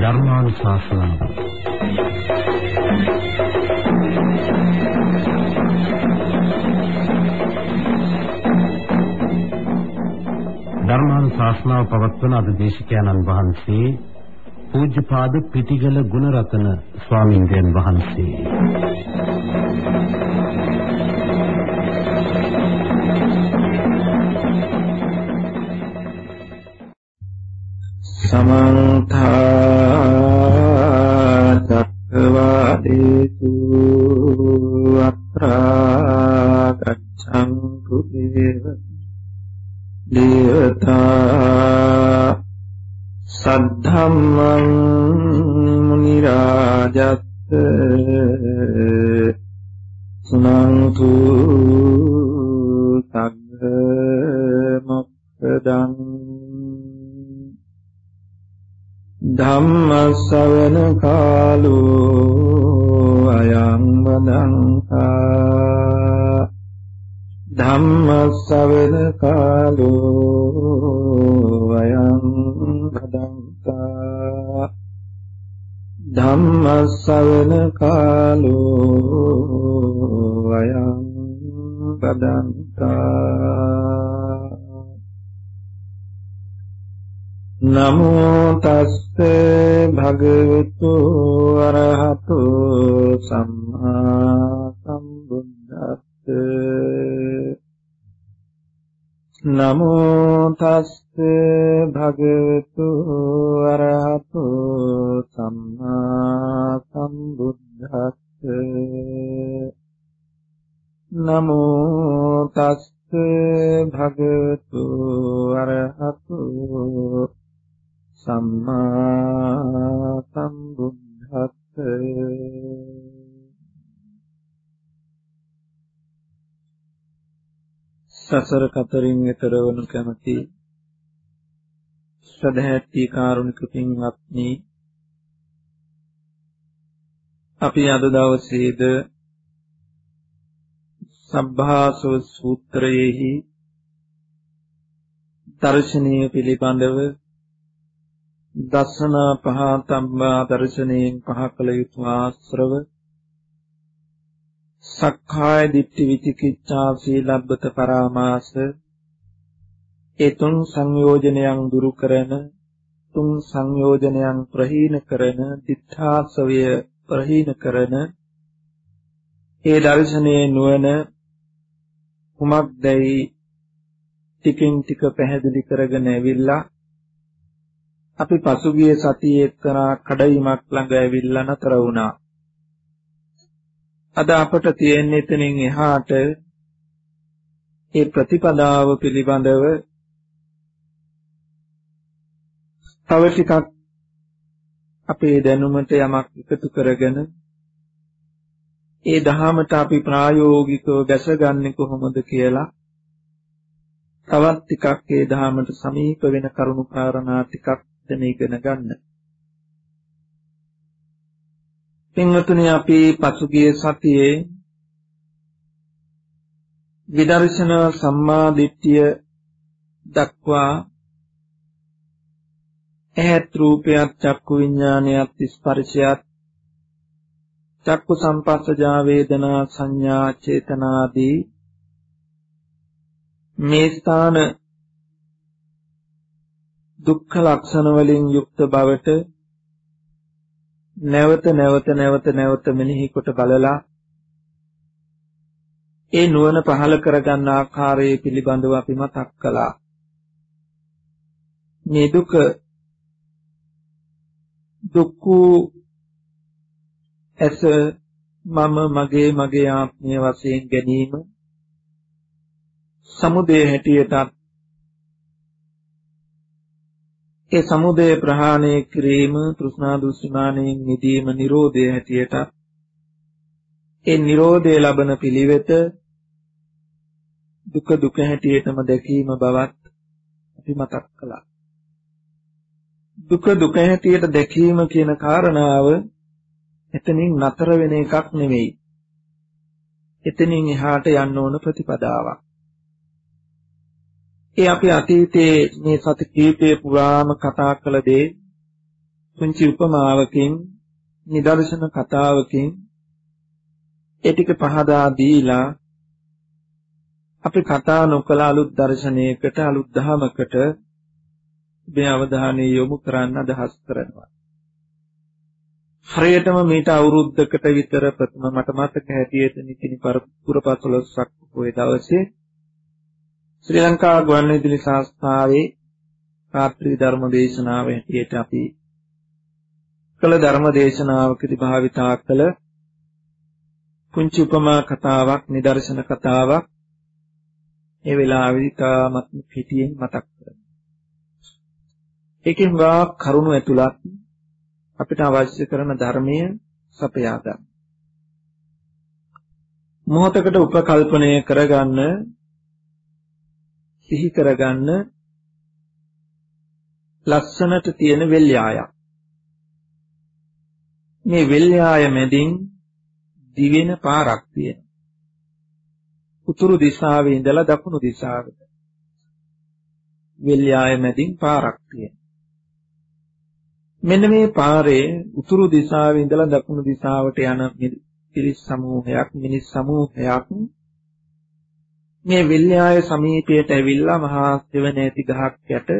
ධර්මානුශාසනාව. ධර්මානුශාසනාව පවත්වන අද දේශකයන්න් වහන්සේ පූජ්‍යපාද පිටිගල ගුණරතන ස්වාමින්දයන් වහන්සේ. සමන්ත සසර කතරින් ඈතර වනු කැමැති සදහැත්ති කාරුණික පින්වත්නි අපි අද දවසේද සබ්භාසව සූත්‍රයේහි දර්ශනීය පිළිබඳව දසනා පහතම්බා දර්ශනයෙන් පහ කළ යුතු ආශ්‍රව සක්කාය දිට්ඨි විචිකිච්ඡා සීලබ්බත පරාමාස ඒ තුන් සංයෝජනයන් දුරු කරන තුන් සංයෝජනයන් ප්‍රහීන කරන දිඨාසවය ප්‍රහීන කරන ඒ දර්ශනයේ නුවණ කුමක්දයි ටිකින් ටික පැහැදිලි කරගෙන ඇවිල්ලා අපි පසුගිය සතියේ එක්තරා කඩයිමක් ළඟ ඇවිල්ලා නතර වුණා. අද අපට තියෙන්නේ එතනින් එහාට ඒ ප්‍රතිපදාව පිළිබඳව තව ටිකක් අපේ දැනුමට යමක් එකතු කරගෙන ඒ දහමට අපි ප්‍රායෝගිකව ගැසගන්නේ කොහොමද කියලා තවත් ටිකක් ඒ දහමට සමීප වෙන කරුණු කාරණා ටිකක් දැන ඉගෙන ගන්න. පින්වතුනි අපි පසුගිය සතියේ විදර්ශනා සම්මා දිට්ඨිය දක්වා ඇහත් රූපයත් චක්කු විඥානයත් ස්පර්ශයත් චක්කු සම්පස්සජා වේදනා සංඥා චේතනාදී මේ ස්ථාන දුක්ඛ ලක්ෂණ වලින් යුක්ත බවට නැවත නැවත නැවත නැවත මෙනෙහි කොට බලලා ඒ නුවණ පහළ කරගන්න ආකාරය පිළිබඳව අපි මතක් කළා. මේ දුක දුක්ඛ ඇස මම මගේ මගේ ආත්මය වශයෙන් ගැනීම සමුදය හැටියටත් ඒ සමුදය ප්‍රහාණය කිරීම තෘෂ්ණා දුස්සමානයෙන් නිදීම Nirodhe හැටියට ඒ Nirodhe ලබන පිළිවෙත දුක දුක හැටියටම දැකීම බවත් අපි මතක් කළා. දුක දුක හැටියට දැකීම කියන කාරණාව එතනින් නතර වෙන එකක් නෙමෙයි. එතනින් එහාට යන්න ඕන ප්‍රතිපදාවක්. ඒ අපි අතීතයේ මේ සති කීපයේ පුරාම කතා කළ දේ පුංචි උපමාවකින් නිදර්ශන කතාවකින් ඒ ටික පහදා දීලා අපි කතා නොකළ අලුත් දර්ශනයකට අලුත් ධහමකට මේ අවධානය යොමු කරන්න අදහස් කරනවා. හරියටම මේට අවුරුද්දකට විතර ප්‍රථම මට මතක හැටියට නිතිනි පුරපසළොස්වක පොයේ දවසේ ශ්‍රී ලංකා ගුවන්විදුලි සංස්ථාවේ රාත්‍රී ධර්ම දේශනාව හැටියට අපි කළ ධර්ම දේශනාවකදී භාවිතා කළ පුංචි උපමා කතාවක් නිදර්ශන කතාවක් ඒ වෙලාවේදී තාමත් පිටියෙන් මතක් කරගන්න. ඒකෙන් වා කරුණු ඇතුළත් අපිට අවශ්‍ය කරන ධර්මය සපයා ගන්න. මොහතකට උපකල්පනය කරගන්න සිහි කරගන්න ලස්සනට තියෙන වෙල්යායක්. මේ වෙල්යාය මැදින් දිවෙන පාරක් තියෙනවා. උතුරු දිශාවේ ඉඳලා දකුණු දිශාවට. වෙල්යාය මැදින් පාරක් තියෙනවා. මෙන්න මේ පාරේ උතුරු දිශාවේ ඉඳලා දකුණු දිශාවට යන පිරිස් සමූහයක් මිනිස් සමූහයක් මේ විල්යාය සමීපයට ඇවිල්ලා මහා සෙවණ ඇති ගහක් යට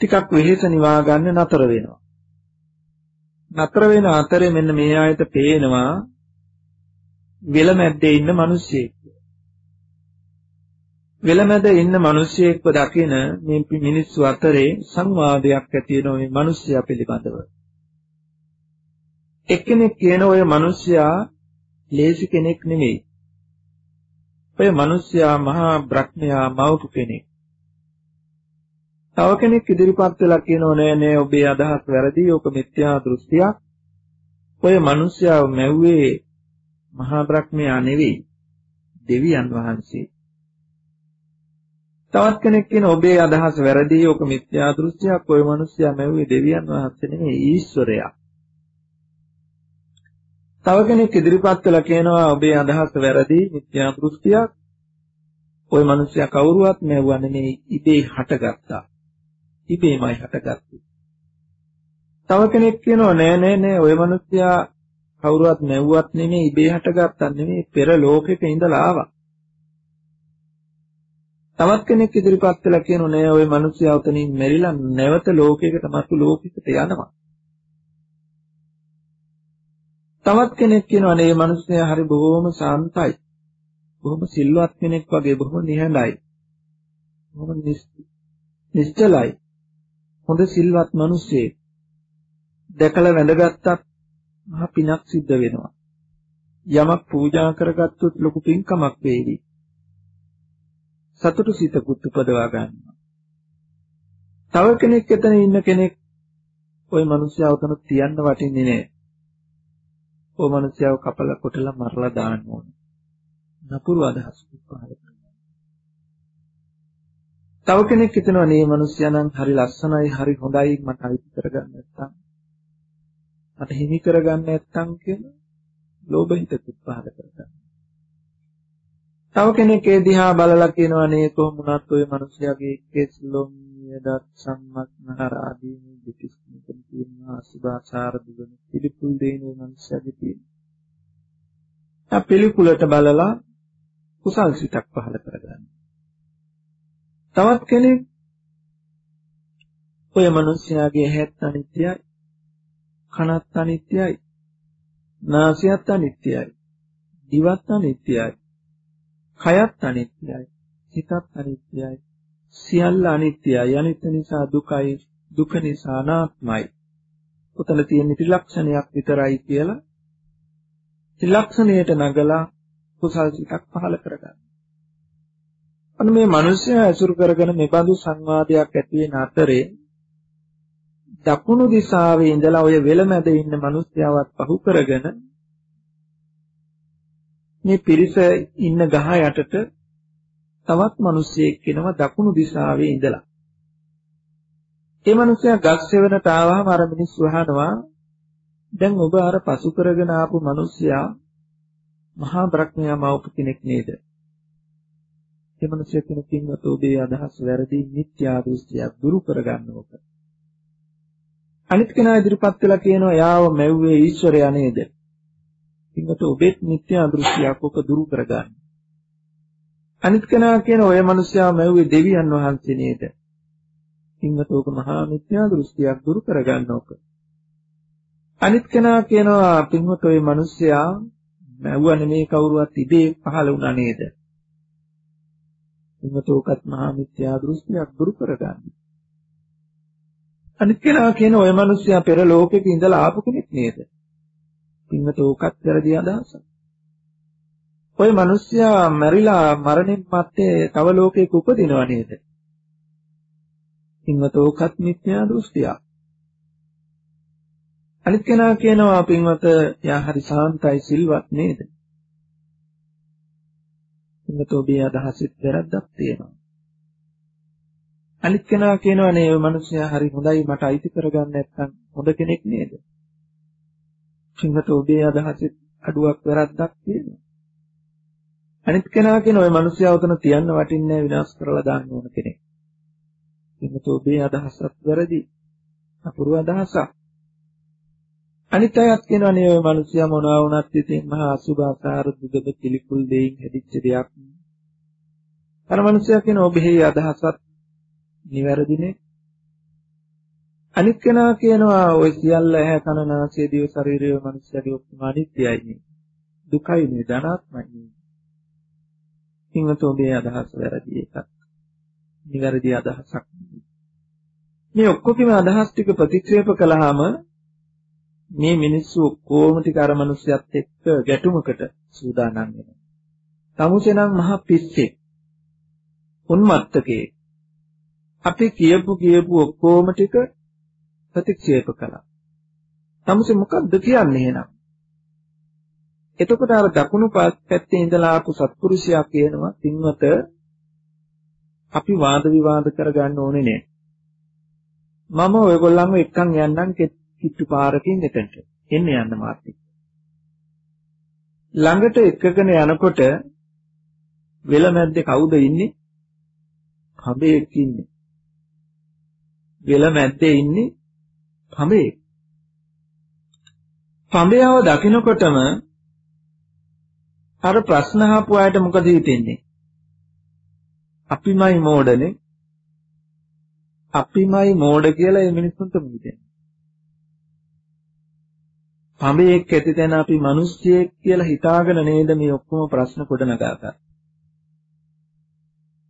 ටිකක් වෙහෙස නිවා ගන්න නතර වෙනවා. නතර වෙන අතරේ මෙන්න මේ ආයත පේනවා වෙලමැද්දේ ඉන්න මිනිස්සෙක්. වෙලමැද ඉන්න මිනිස්සෙක්ව දකින මේ මිනිස්සු අතරේ සංවාදයක් ඇති වෙන මේ මිනිස්සයා පිළිබඳව. එක්කෙනෙක් කියන ඔය මිනිස්සයා ලේසි කෙනෙක් නෙමෙයි. ඔය මිනිස්සයා මහා බ්‍රහ්මයා මවපු කෙනෙක්. තව කෙනෙක් ඉදිරිපත් වෙලා කියනෝ නෑ නෑ ඔබේ අදහස් වැරදි. ඕක මිත්‍යා දෘෂ්ටියක්. ඔය මිනිස්සයා මැව්වේ මහා බ්‍රහ්මයා නෙවෙයි. දෙවියන් වහන්සේ. තවත් කෙනෙක් කියන ඔබේ අදහස වැරදි. ඕක මිත්‍යා දෘෂ්ටියක්. ඔය මිනිස්සයා මැව්වේ දෙවියන් වහන්සේ නෙවෙයි ඊශ්වරයා. තව කෙනෙක් ඉදිරිපත් කළා කියනවා ඔබේ අදහස වැරදි මිත්‍යා දෘෂ්ටියක්. ওই මිනිස්සයා කවුරුවත් නැවුවා නෙමෙයි ඉබේ හටගත්තා. ඉබේමයි හටගත්තේ. තව කෙනෙක් කියනවා නෑ නෑ නෑ ওই මිනිස්සයා කවුරුවත් නැවුවත් නෙමෙයි ඉබේ හටගත්තා නෙමෙයි පෙර ලෝකෙක ඉඳලා ආවා. තවත් කෙනෙක් ඉදිරිපත් කළා කියනවා නෑ ওই මිනිස්සයා උතනින් මෙරිලා නැවත ලෝකයකට මතු ලෝකයකට යනවා. තවත් කෙනෙක් කියනවා නේ මේ මිනිස්සයා හරි බොහොම සාන්තයි. බොහොම සිල්වත් කෙනෙක් වගේ බොහොම නිහඬයි. බොහොම නිශ්චලයි. හොඳ සිල්වත් මිනිස්සෙක්. දැකලා වැඳගත්තත් මහ පිනක් සිද්ධ වෙනවා. යමක් පූජා කරගත්තොත් ලොකු පින්කමක් වේවි. සතුටු සිතකුත් උපදවා ගන්නවා. තව කෙනෙක් එතන ඉන්න කෙනෙක් ওই මිනිස්සයා උතන තියන්න වටින්නේ නැහැ. ඔය මනුස්සයව කපලා කොටලා මරලා දාන්න ඕනේ. නපුරු අදහස් පහල තව කෙනෙක් හිතනවා මේ මිනිස්සයා නම් හරි ලස්සනයි හරි හොඳයි මට අයිති කරගන්න නැත්තම් මට හිමි කරගන්න නැත්තම් කියලා ලෝභ හිතකුත් පහල කරගන්න. තව කෙනෙක් ඒ දිහා බලලා කියනවා නේ කොහොම වුණත් ওই මිනිස්යාගේ කෙස් ලොම් නියදත් සම්මත්නහර ආදී මේ දෙතිස් මෙතන තියෙනවා අසුභාචාර දුගන පිළිකුල් දෙන මනුස්සයගේ තියෙන. ආ පිළිකුලට බලලා කුසල් සිතක් පහළ කරගන්න. තවත් කෙනෙක් ඔය මනුස්සයාගේ හැත් අනිත්‍යයි කනත් අනිත්‍යයි නාසයත් අනිත්‍යයි දිවත් අනිත්‍යයි කයත් අනිත්‍යයි හිතත් අනිත්‍යයි සියල්ල අනිත්‍යයි අනිත්‍ය නිසා දුකයි දුක නිසා අනාත්මයි උතන තියෙන ත්‍රිලක්ෂණයක් විතරයි කියලා ත්‍රිලක්ෂණයට නගලා කුසල් සිතක් පහළ කරගන්න. අන්න මේ මිනිස්සයා ඇසුරු කරගෙන මේ බඳු සංවාදයක් ඇති වෙන අතරේ දකුණු දිශාවේ ඉඳලා ඔය වෙලමැද ඉන්න මිනිස්යාවත් පහු කරගෙන මේ පිරිස ඉන්න ගහ යටට තවත් මිනිසෙක් කෙනවා දකුණු දිශාවේ ඉඳලා. ඒ මිනිසයා ගස් සෙවණට ආවම අර මිනිස්සු අහනවා දැන් ඔබ අර පසු කරගෙන ආපු මිනිසයා මහා බ්‍රහ්මයා මවපු කෙනෙක් නේද? ඒ මනුස්සය කෙනකින් ඔබේ අදහස් වැරදි මිත්‍යා දෘෂ්ටියක් දුරු කරගන්න ඕක. අනිත් කෙනා ඉදිරිපත් වෙලා කියනවා යාව මැව්වේ ඊශ්වරයා නේද? ඉතින්කට ඔබෙත් මිත්‍යා දෘෂ්ටියක් ඔක දුරු කරගන්න. අනිත් කෙනා කියන ඔය මනුස්සයා මැව්වේ දෙවියන් වහන්සේ නේද? ඉතින්කට ඕක මහා මිත්‍යා දෘෂ්ටියක් දුරු කරගන්න ඕක. අනිත් කෙනා කියනවා පින්වත ඔය මනුස්සයා මැව්වා නෙමේ කවුරුවත් ඉබේ පහළ වුණා නේද? පින්වත ඕකත් මහා මිත්‍යා දෘෂ්ටියක් දුරු කරගන්න. අනිත් කෙනා කියන ඔය මිනිස්සයා පෙර ලෝකෙක ඉඳලා ආපු කෙනෙක් නේද? පින්වත ඕකත් වැරදි අදහසක්. ඔය මිනිස්සයා මැරිලා මරණින් මත්තේ තව ලෝකයක උපදිනව නේද? පින්වත ඕකත් මිත්‍යා දෘෂ්ටියක්. අනිත් කෙනා කියනවා පින්වත යා හරි සාන්තයි සිල්වත් නේද? පින්වත ඔබේ අදහසෙත් වැරද්දක් තියෙනවා. අනිත් කෙනා කියනවා නේ ඔය මිනිස්සයා හරි හොඳයි මට අයිති කරගන්න නැත්නම් හොඳ කෙනෙක් නේද? පින්වත ඔබේ අදහසෙත් අඩුවක් වැරද්දක් තියෙනවා. අනිත් කෙනා කියන ඔය මිනිස්සයා උතන තියන්න වටින්නේ විනාශ කරලා දාන්න ඕන කෙනෙක්. පින්වත ඔබේ අදහසත් වැරදි. අපුරු අදහසක්. අනිත් අයත් කියනවා නේ ඔය මිනිස්සයා මොනවා වුණත් ඉතින් මහා අසුභාකාර දුගද පිළිකුල් දෙයින් හැදිච්ච දෙයක්. අර මිනිස්සයා කියන ඔබේ අදහසත් නිවැරදිනේ. අනිත් කෙනා කියනවා ඔය සියල්ල ඇහැ කන නාසය දිව ශරීරය මනුස්සයගේ ඔක්කොම අනිත්‍යයි නේ. දුකයි නේ ධනාත්මයි නේ. කිංගත ඔබේ අදහස වැරදි එකක්. නිවැරදි අදහසක් මේ ඔක්කොගේම අදහස් ටික ප්‍රතික්ෂේප කළාම මේ මිනිස්සු කොහොම ටික අර මිනිස්සයත් එක්ක ගැටුමකට සූදානම් වෙනවා. තමුසෙනම් මහ පිස්සෙක්. උන්මත්තකේ අපි කියපු කියපු ඔක්කොම ටික ප්‍රතික්ෂේප කළා. තමුසේ මොකද්ද කියන්නේ එහෙනම්? එතකොට අර දකුණු පැත්තේ ඉඳලා ආපු සත්පුරුෂයා කියනවා පින්වත අපි වාද විවාද කරගන්න ඕනේ නෑ. මම ඔයගොල්ලන්ව එක්කන් යන්නම් කිට්ටු පාරකින් එතනට. එන්න යන්න මාත් ළඟට එක්කගෙන යනකොට වෙල මැද්දේ කවුද ඉන්නේ? කඹෙක් ඉන්නේ. වෙල මැද්දේ ඉන්නේ පඹේ. පඹයව දකිනකොටම අර ප්‍රශ්න අහපු අයට මොකද හිතෙන්නේ? අපිමයි මෝඩනේ. අපිමයි මෝඩ කියලා මේ මිනිස්සුන්ට හිතෙන්නේ. පඹේක් ඇති තැන අපි මිනිස්සෙක් කියලා හිතාගෙන නේද මේ ඔක්කොම ප්‍රශ්න ගොඩනගාගත්තේ.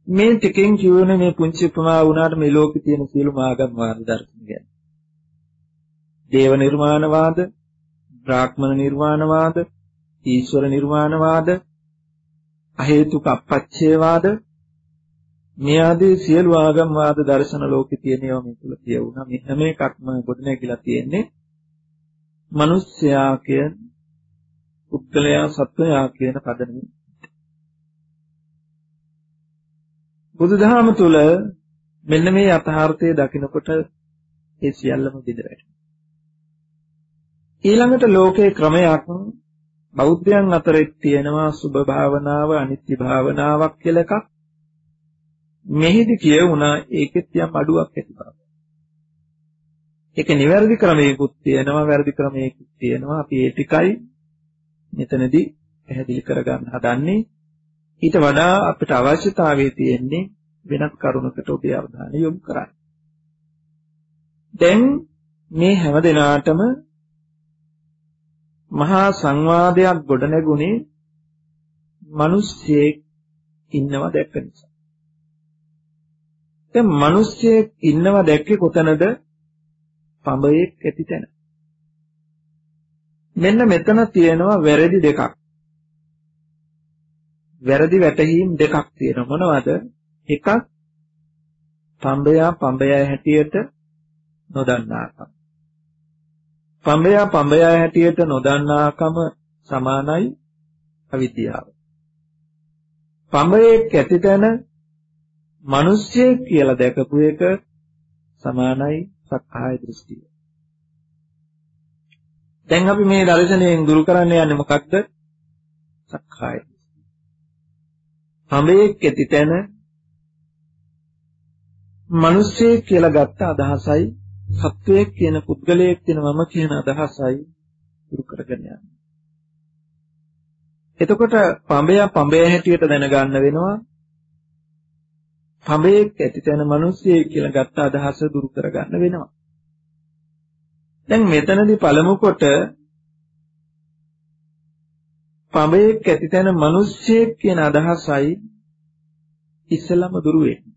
මේ ටිකෙන් කියවන මේ පුංචි උපමා වුණාට මේ ලෝකේ තියෙන සියලුම ආගම් වාද දර්ශන ගැන. දේව නිර්මාණවාද, බ්‍රාහ්මණ නිර්වාණවාද, ඊශ්වර නිර්වාණවාද, අහේතුක අපච්ඡේවාද මේ ආදී සියලු ආගම් වාද දර්ශන ලෝකේ තියෙන ඒවා මේ තුල කියවුණා. මේ හැම එකක්ම ගොඩනැගිලා තියෙන්නේ මිනිස්යා කියන පුද්ගලයා සත්වයා කියන පදනමින්. බුදුදහම තුල මෙන්න මේ යථාර්ථය දකිනකොට ඒ සියල්ලම බිඳ ඊළඟට ලෝකේ ක්‍රමයක් බෞද්ධයන් අතරේ තියෙනවා සුභ භාවනාව අනිත්‍ය භාවනාවක් කියලා එකක්. මෙහිදි කියවුණා ඒකෙත් යම් අඩුවක් ඇති බව. ඒක නිවැරදි ක්‍රමයකුත් තියෙනවා වැරදි ක්‍රමයකුත් තියෙනවා අපි ඒ ටිකයි මෙතනදී පැහැදිලි කරගන්න හදන්නේ ඊට වඩා අපිට අවශ්‍යතාවය තියෙන්නේ වෙනත් කරුණකට ඔබේ අවධානය යොමු කරන්න. දැන් මේ හැම දිනාටම මහා සංවාදයක් ගොඩනැගුණේ මිනිස්සෙක් ඉන්නවා දැක්ක නිසා. දැන් මිනිස්සෙක් ඉන්නවා දැක්කේ කොතනද? පඹයෙක් ඇති තැන. මෙන්න මෙතන තියෙනවා වැරදි දෙකක්. වැරදි වැටහීම් දෙකක් තියෙනවා මොනවද? එකක් පඹයා පඹයා හැටියට නොදන්නාකම. පඹයා පඹයා හැටියට නොදන්නාකම සමානයි අවිද්‍යාව. පඹයෙක් ඇතිතැන මිනිස්සෙක් කියලා දැකපු එක සමානයි සක්කාය දෘෂ්ටිය. දැන් අපි මේ දර්ශනයෙන් දුරු කරන්න යන්නේ මොකක්ද? සක්කාය පඹයෙක් ඇති තැන මිනිස්සෙක් කියලා ගත්ත අදහසයි සත්වයක් කියන පුද්ගලයෙක් කියන මම කියන අදහසයි දුරු කරගෙන යන්නේ. එතකොට පඹය පඹය හැටියට දැනගන්න වෙනවා. පඹයෙක් ඇති තැන මිනිස්සෙක් කියලා ගත්ත අදහස දුරු කරගන්න වෙනවා. දැන් මෙතනදී පළමු කොට පඹයෙක් ඇති තැන මිනිස්සෙක් කියන අදහසයි ඉස්සලම දුරු වෙන්නේ.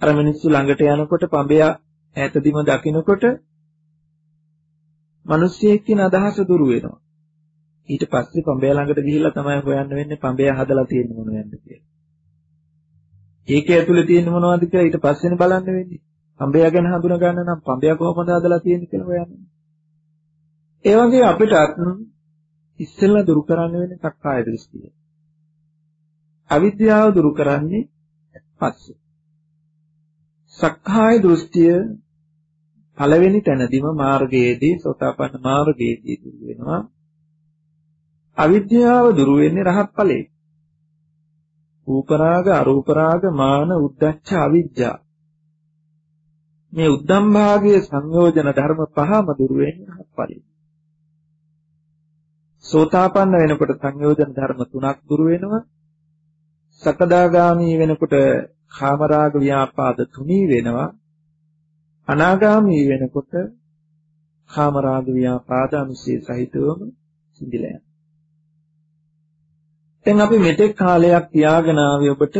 අර මිනිස්සු ළඟට යනකොට පඹයා ඈතදීම දකිනකොට මිනිස්සෙක් කියන අදහස දුරු වෙනවා. ඊට පස්සේ පඹයා ළඟට ගිහිල්ලා තමයි හොයන්න වෙන්නේ පඹයා හදලා තියෙන්නේ මොනවද කියලා. ඒකේ ඇතුලේ තියෙන්නේ මොනවද කියලා ඊට පස්සේනේ බලන්න වෙන්නේ. පඹයා ගැන හඳුනා ගන්න නම් පඹයා කොහොමද හදලා තියෙන්නේ කියලා හොයන්න. ඒ වගේ අපිටත් ඉස්සෙල්ලා දුරු කරන්න වෙන්නේ සක්කාය දෘෂ්ටිය. අවිද්‍යාව දුරු කරන්නේ පස්සේ. සක්කාය දෘෂ්ටිය පළවෙනි තැනදීම මාර්ගයේදී සෝතාපන්න මාර්ගයේදී දුරු වෙනවා. අවිද්‍යාව දුරු වෙන්නේ රහත් ඵලයේ. රූපරාග අරූපරාග මාන උද්දච්ච අවිජ්ජා මේ උද්දම් භාගයේ සංයෝජන ධර්ම පහම දුරු වෙන්නේ රහත් ඵලයේ. සෝතාපන්න වෙනකොට සංයෝජන ධර්ම තුනක් දුරු වෙනවා. සකදාගාමී වෙනකොට කාමරාග ව්‍යාපාද තුනී වෙනවා. අනාගාමී වෙනකොට කාමරාග ව්‍යාපාද අනුසය සහිතවම සිඳිලා යනවා. දැන් අපි මෙතෙක් කාලයක් තියාගෙන ආවේ ඔබට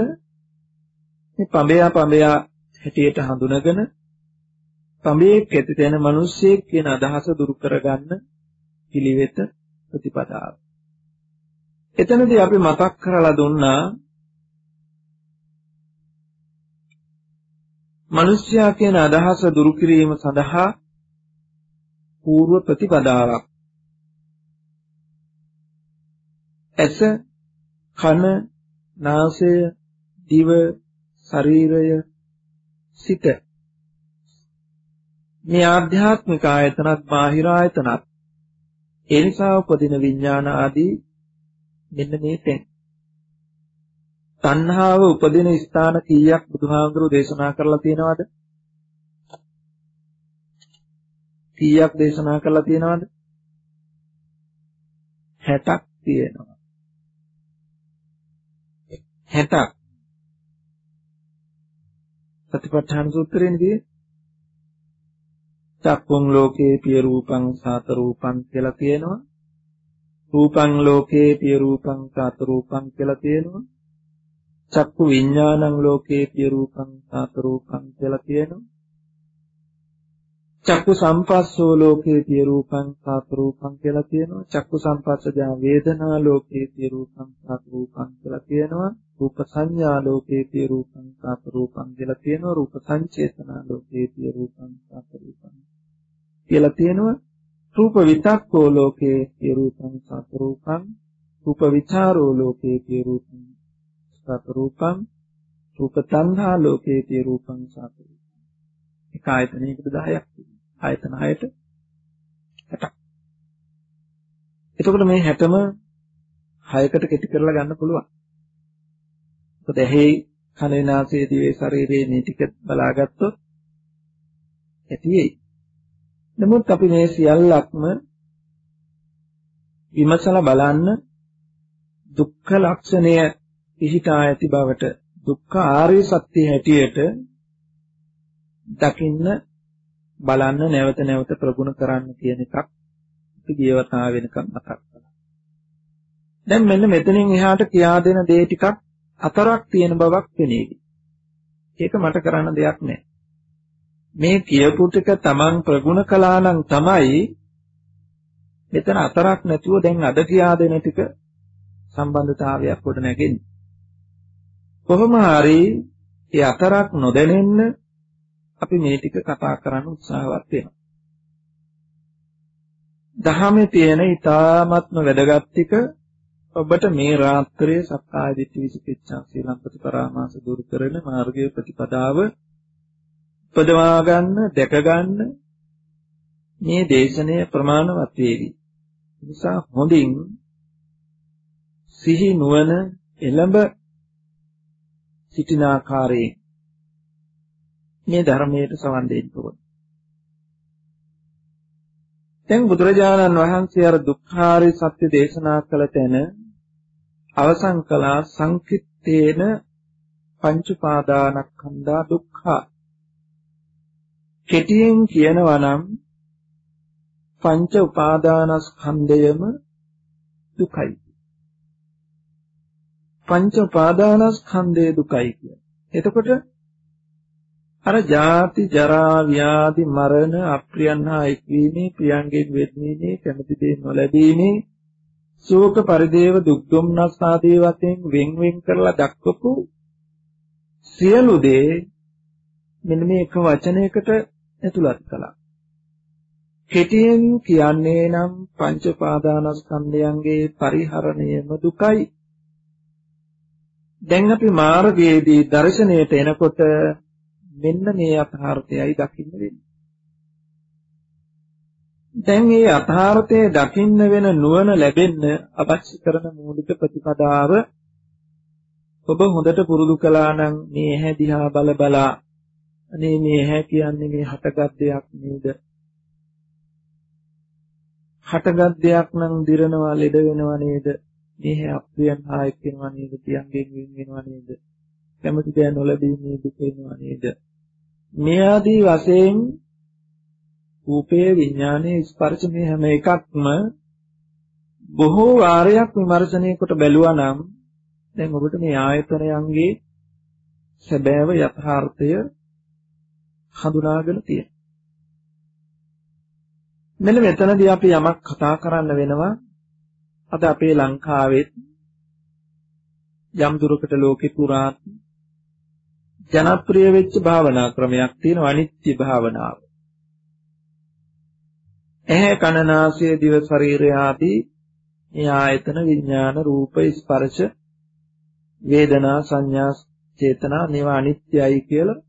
මේ පඹයා පඹයා හැටියට හඳුනගෙන පඹයේ කැති තැන මිනිස්සෙක් කියන අදහස දුරු කරගන්න පිළිවෙත ප්‍රතිපදාව. එතනදී අපි මතක් කරලා දුන්නා මිනිස්යා කියන අදහස දුරු කිරීම සඳහා పూర్ව ප්‍රතිපදාවක්. ඇස, කන, නාසය, දිව, ශරීරය, සිත මේ ආධ්‍යාත්මික ආයතනත් බාහිර ආයතනත් ඒ නිසා උපදින විඥාන ආදී මෙන්න මේ තැන්. තණ්හාව උපදින ස්ථාන කීයක් බුදුහාමුදුරෝ දේශනා කරලා තියෙනවද? කීයක් දේශනා කරලා තියෙනවද? 60ක් තියෙනවා. 60ක්. සතිපට්ඨාන සූත්‍රයේදී චක්කුං ලෝකේ පිය රූපං සාත රූපං කියලා තියෙනවා. රූපං ලෝකේ පිය රූපං සාත රූපං කියලා තියෙනවා. චක්කු විඥානං ලෝකේ පිය රූපං සාත රූපං කියලා තියෙනවා. චක්කු සම්පස්සෝ ලෝකේ පිය රූපං සාත රූපං කියලා තියෙනවා. චක්කු සම්පස්සජා වේදනා ලෝකේ පිය රූපං සාත රූපං කියලා තියෙනවා. රූප සංඥා ලෝකේ පිය රූපං සාත රූපං කියලා තියෙනවා. රූප සංචේතනා ලෝකේ පිය රූපං සාත රූපං කියලා තියෙනවා රූප විතක්කෝ ලෝකේ කිය රූපං සත රූපං රූප විචාරෝ ලෝකේ කිය රූපං සත රූපං රූප තණ්හා ලෝකේ කිය රූපං සත රූපං එක ආයතනයකට 10ක් තියෙනවා ආයතන 6ට 60ක් එතකොට මේ 60ම 6කට කෙටි කරලා ගන්න පුළුවන්. මොකද ඇහි කන නාසයේ දිවේ ශරීරයේ මේ ටික බලාගත්තොත් ඇති වෙයි. නමුත් අපි මේ සියල්ලක්ම විමසලා බලන්න දුක්ඛ ලක්ෂණය පිහිටා ඇති බවට දුක්ඛ ආර්ය සත්‍ය හැටියට දකින්න බලන්න නැවත නැවත ප්‍රගුණ කරන්න කියන එකක් අපි ජීවතා වෙනකම් මතක් කරලා. දැන් මෙන්න මෙතනින් එහාට කියා දෙන දේ ටිකක් හතරක් තියෙන බවක් පෙනේවි. ඒක මට කරන්න දෙයක් නැහැ. මේ කියපු ටික Taman ප්‍රගුණ කළා නම් තමයි මෙතන අතරක් නැතුව දැන් අද කියා දෙන ටික සම්බන්ධතාවයක් කොට නැගෙන්නේ. කොහොම හරි ඒ අතරක් නොදැනෙන්න අපි මේ ටික කතා කරන්න උත්සාහවත් වෙනවා. දහමේ තියෙන ඊ타ත්ම වැදගත් ටික ඔබට මේ රාත්‍රියේ සක්කාය දිට්ඨි විචිකිච්ඡා සීලම්පති පරාමාස දුරු කරන මාර්ගයේ ප්‍රතිපදාව උපදවා ගන්න, දැක ගන්න මේ දේශනය ප්‍රමාණවත් වේවි. නිසා හොඳින් සිහි නුවණ එළඹ සිටින ආකාරයෙන් මේ ධර්මයට සවන් දෙන්න ඕන. දැන් බුදුරජාණන් වහන්සේ අර දුක්ඛාරය සත්‍ය දේශනා කළ තැන අවසන් කළා සංකිට්ඨේන පංච පාදානස්කන්ධා දුක්ඛා කෙටියෙන් කියනවා නම් පංච උපාදානස්කන්ධයම දුකයි. පංච උපාදානස්කන්ධය දුකයි කියන්නේ. එතකොට අර ජාති ජරා ව්‍යාධි මරණ අප්‍රියන් හා එක්වීමේ ප්‍රියංගෙන් වෙද්මීමේ කැමති දේ නොලැබීමේ ශෝක පරිදේව දුක් දුම්නස් ආදී වශයෙන් වෙන් වෙන් කරලා දක්වපු සියලු දේ මෙන්න මේ එක වචනයකට ඇතුළත් කළා. කෙටියෙන් කියන්නේ නම් පංච පාදානස්කන්ධයන්ගේ පරිහරණයම දුකයි. දැන් අපි මාර්ගයේදී දර්ශනයට එනකොට මෙන්න මේ යථාර්ථයයි දකින්න වෙන්නේ. දැන් මේ යථාර්ථය දකින්න වෙන නුවණ ලැබෙන්න අවශ්‍ය කරන මූලික ප්‍රතිපදාව ඔබ හොඳට පුරුදු කළා නම් මේ ඇහැ දිහා බල බලා අනේ මේ ඇහැ කියන්නේ මේ හටගත් දෙයක් නේද? හටගත් දෙයක් නම් දිරනවා ලෙඩ වෙනවා නේද? මේ ඇහැ අප්‍රියන් හා එක්වෙනවා නේද? තියන්ගෙන් වෙන් වෙනවා නේද? කැමති දෑ නොලැබී මේ දුක වෙනවා නේද? මේ ආදී වශයෙන් රූපේ විඥානයේ ස්පර්ශ මේ හැම එකක්ම බොහෝ වාරයක් විමර්ශනය කොට බැලුවා නම් දැන් ඔබට මේ ආයතනයන්ගේ සැබෑව යථාර්ථය හඳුනාගෙන තියෙනවා. මෙන්න මෙතනදී අපි යමක් කතා කරන්න වෙනවා. අද අපේ ලංකාවෙත් යම් දුරකට ලෝකේ පුරාත් ජනප්‍රිය වෙච්ච භාවනා ක්‍රමයක් තියෙනවා අනිත්‍ය භාවනාව. ඇහැ කන නාසය දිව ශරීරය ආදී මේ ආයතන විඥාන රූප ස්පර්ශ වේදනා සංඥා චේතනා මේවා අනිත්‍යයි කියලා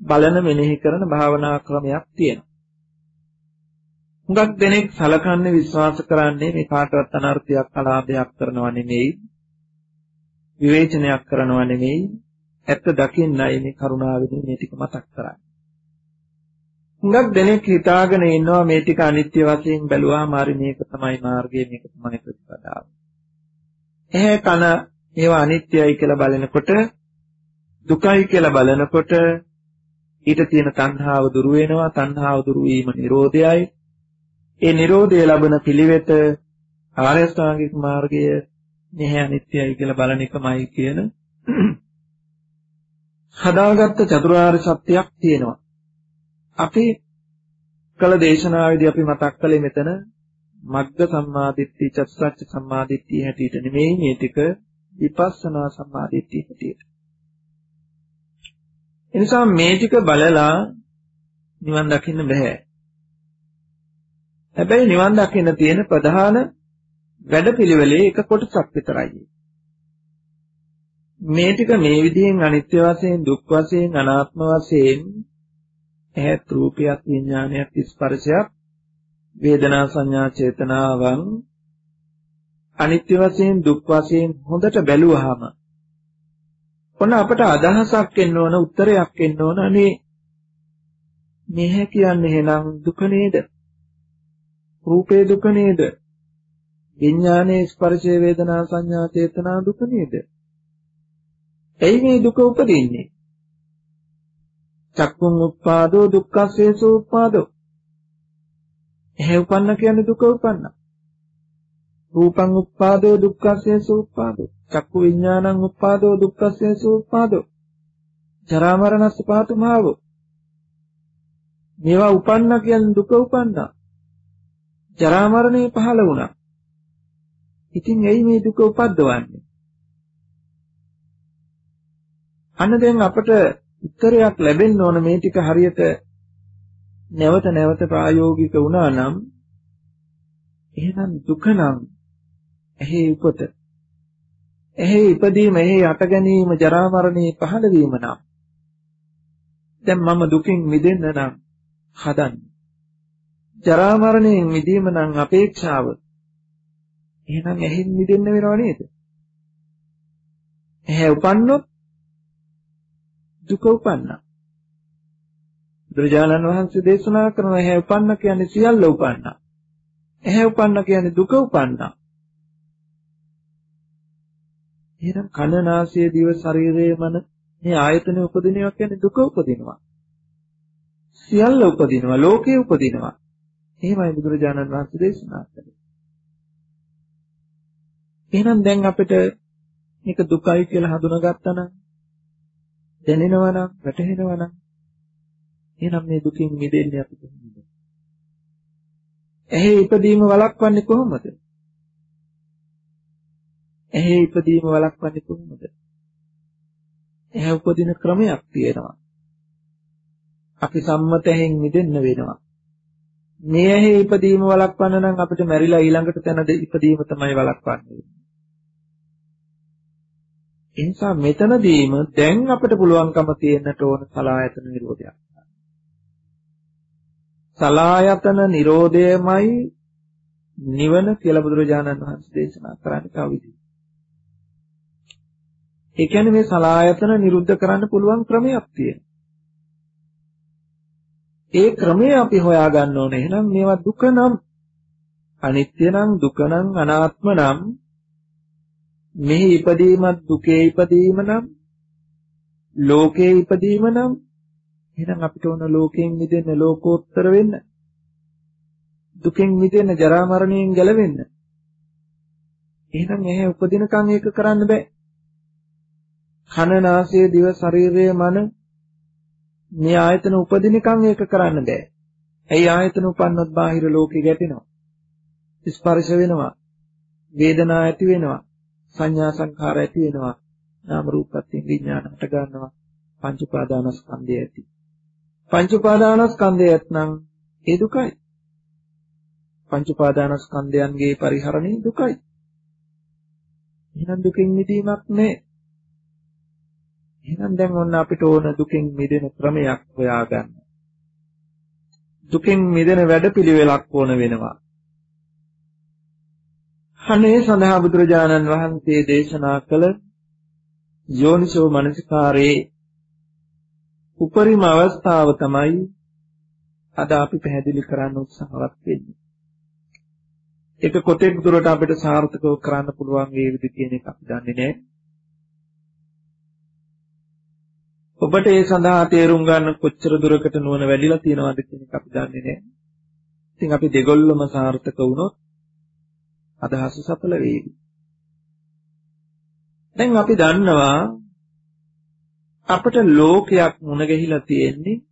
බලන මෙනෙහි කරන භාවනා ක්‍රමයක් තියෙනවා. හුඟක් දෙනෙක් සලකන්නේ විශ්වාස කරන්නේ මේ කාටවත් අනර්ථයක් අලාභයක් කරනවා නෙමෙයි විවේචනයක් කරනවා නෙමෙයි ඇත්ත දකින්නයි මේ කරුණාවෙන් මේ ටික මතක් කරන්නේ. හුඟක් දෙනෙක් හිතාගෙන ඉන්නවා මේ ටික අනිත්‍ය වශයෙන් බැලුවාම හරි මේක තමයි මාර්ගය මේක තමයි ප්‍රතිපදාව. එහේ කන ඒවා අනිත්‍යයි කියලා බලනකොට දුකයි කියලා බලනකොට ඊට තියෙන තණ්හාව දුරු වෙනවා තණ්හාව දුරු වීම නිරෝධයයි ඒ නිරෝධය ලබන පිළිවෙත ආර්ය ශ්‍රාංගික මාර්ගය මෙහි අනිත්‍යයි කියලා බලන එකමයි කියන හදාගත්ත චතුරාර්ය සත්‍යයක් තියෙනවා අපි කළ දේශනාවේදී අපි මතක් කළේ මෙතන මග්ග සම්මාදිට්ඨි චතුස්සත්‍ය සම්මාදිට්ඨි හැටියට නෙමෙයි මේ ටික විපස්සනා සම්මාදිට්ඨි හැටියට එනිසා මේ ටික බලලා නිවන් දකින්න බෑ. හැබැයි නිවන් දකින්න තියෙන ප්‍රධාන වැඩපිළිවෙලේ එක කොටසක් විතරයි. මේ ටික මේ විදිහෙන් අනිත්‍ය වශයෙන් දුක් වශයෙන් අනාත්ම වශයෙන් ඇහත් රූපයක් විඥානයක් ස්පර්ශයක් වේදනා සංඥා චේතනාවන් අනිත්‍ය වශයෙන් දුක් වශයෙන් හොඳට බැලුවාම ඔන්න අපට අදහසක් එන්න ඕන උත්තරයක් එන්න ඕන අනේ මෙහෙ කියන්නේ එහෙනම් දුක නේද? රූපේ දුක නේද? විඥානයේ ස්පර්ශයේ වේදනා සංඥා චේතනා දුක නේද? එයි මේ දුක උපදින්නේ. චක්කුම් උප්පාදෝ දුක්ඛසේසෝ උප්පාදෝ. එහෙ උපන්න කියන්නේ දුක උපන්නා. රූපං උප්පාදෝ දුක්ඛසේසෝ උප්පාදෝ. චක්කු විඥානං උප්පාදෝ දුක්ඛස්ස උප්පාදෝ ජරා මරණස්ස පාතුමාවෝ මේවා උපන්න කියන්නේ දුක උපන්නා ජරා මරණය පහළ වුණා ඉතින් ඇයි මේ දුක උපද්දවන්නේ අන්න දැන් අපට උත්තරයක් ලැබෙන්න ඕන මේ ටික හරියට නැවත නැවත ප්‍රායෝගික වුණා නම් එහෙනම් දුක නම් එහි උපත. එහි ඉපදීම එහි අට ගැනීම ජරා මරණේ පහළ වීම නම් දැන් මම දුකින් මිදෙන්න නම් හදන්නේ. ජරා මරණයෙන් මිදීම නම් අපේක්ෂාව. එහෙනම් එහින් මිදෙන්න වෙනව නේද? ඇහැ උපන්නොත් දුක උපන්නා. බුදුරජාණන් වහන්සේ දේශනා කරන ඇහැ උපන්න කියන්නේ සියල්ල උපන්නා. ඇහැ උපන්න කියන්නේ දුක උපන්නා. එහෙනම් කන නාසය දිව ශරීරය මන මේ ආයතන උපදිනවා කියන්නේ දුක උපදිනවා. සියල්ල උපදිනවා ලෝකේ උපදිනවා. එහෙමයි බුදුරජාණන් වහන්සේ දේශනා කළේ. එහෙනම් දැන් අපිට මේක දුකයි කියලා හඳුනාගත්තා නම් දැනෙනවා නම් වැටහෙනවා නම් එහෙනම් මේ දුකින් මිදෙන්නේ අපි කොහොමද? ඇහි ඉපදීම වළක්වන්නේ කොහොමද? ඇහි ඉපදීම වළක්වන්නේ කොහොමද? ඇහැ උපදින ක්‍රමයක් තියෙනවා. අපි සම්මතයෙන් මිදෙන්න වෙනවා. මේ ඇහි ඉපදීම වළක්වන්න නම් අපිට මැරිලා ඊළඟට තැන ඉපදීම තමයි වළක්වන්නේ. ඒ නිසා මෙතනදීම දැන් අපිට පුළුවන්කම තියෙන්නට ඕන සලායතන නිරෝධයක්. සලායතන නිරෝධයමයි නිවන කියලා බුදුරජාණන් වහන්සේ දේශනා කරන්නේ කවවිදි. ඒ කියන්නේ මේ සලායතන නිරුද්ධ කරන්න පුළුවන් ක්‍රමයක් තියෙනවා. ඒ ක්‍රමය අපි හොයාගන්න ඕනේ. එහෙනම් මේවා දුක නම් අනිත්‍ය නම් දුක නම් අනාත්ම නම් මෙහි ඉපදීමත් දුකේ ඉපදීම නම් ලෝකේ ඉපදීම නම් එහෙනම් අපිට ඕන ලෝකයෙන් මිදෙන්න ලෝකෝත්තර වෙන්න දුකෙන් මිදෙන්න ජරා මරණයෙන් ගැලවෙන්න. එහෙනම් එහේ උපදිනකන් ඒක කරන්න බෑ. කන නාසය දිව ශරීරය මන මේ ආයතන උපදිනකන් ඒක කරන්න බෑ. ඇයි ආයතන උපන්නොත් බාහිර ලෝකෙ ගැටෙනවා? ස්පර්ශ වෙනවා. වේදනා ඇති වෙනවා. සංඥා සංඛාර ඇති වෙනවා නාම රූපත්යෙන් විඥාන හට ගන්නවා. පංච උපාදානස්කන්ධය ඇති. පංච උපාදානස්කන්ධය ඇත්නම් ඒ දුකයි. පංච උපාදානස්කන්ධයන්ගේ පරිහරණය දුකයි. එහෙනම් දුකින් මිදීමක් නැහැ එහෙනම් දැන් ඔන්න අපිට ඕන දුකින් මිදෙන ක්‍රමයක් හොයාගන්න. දුකින් මිදෙන වැඩපිළිවෙලක් ඕන වෙනවා. අනේ සඳහා බුදුරජාණන් වහන්සේ දේශනා කළ යෝනිසෝ මනසිකාරේ උපරිම අවස්ථාව තමයි අද අපි පැහැදිලි කරන්න උත්සාහවත් වෙන්නේ. ඒක කොටෙක් දුරට අපිට සාර්ථකව කරන්න පුළුවන් ඒ විදිහ කියන එක අපි දන්නේ නැහැ. ඔබට ඒ සඳහා තේරුම් ගන්න කොච්චර දුරකට නුවණ වැඩිලා තියෙනවද කියන එක අපි දන්නේ නැහැ. ඉතින් අපි දෙගොල්ලම සාර්ථක වුණොත් අදහස සඵල වේවි. දැන් අපි දන්නවා අපට ලෝකයක් මුණ ගැහිලා තියෙන්නේ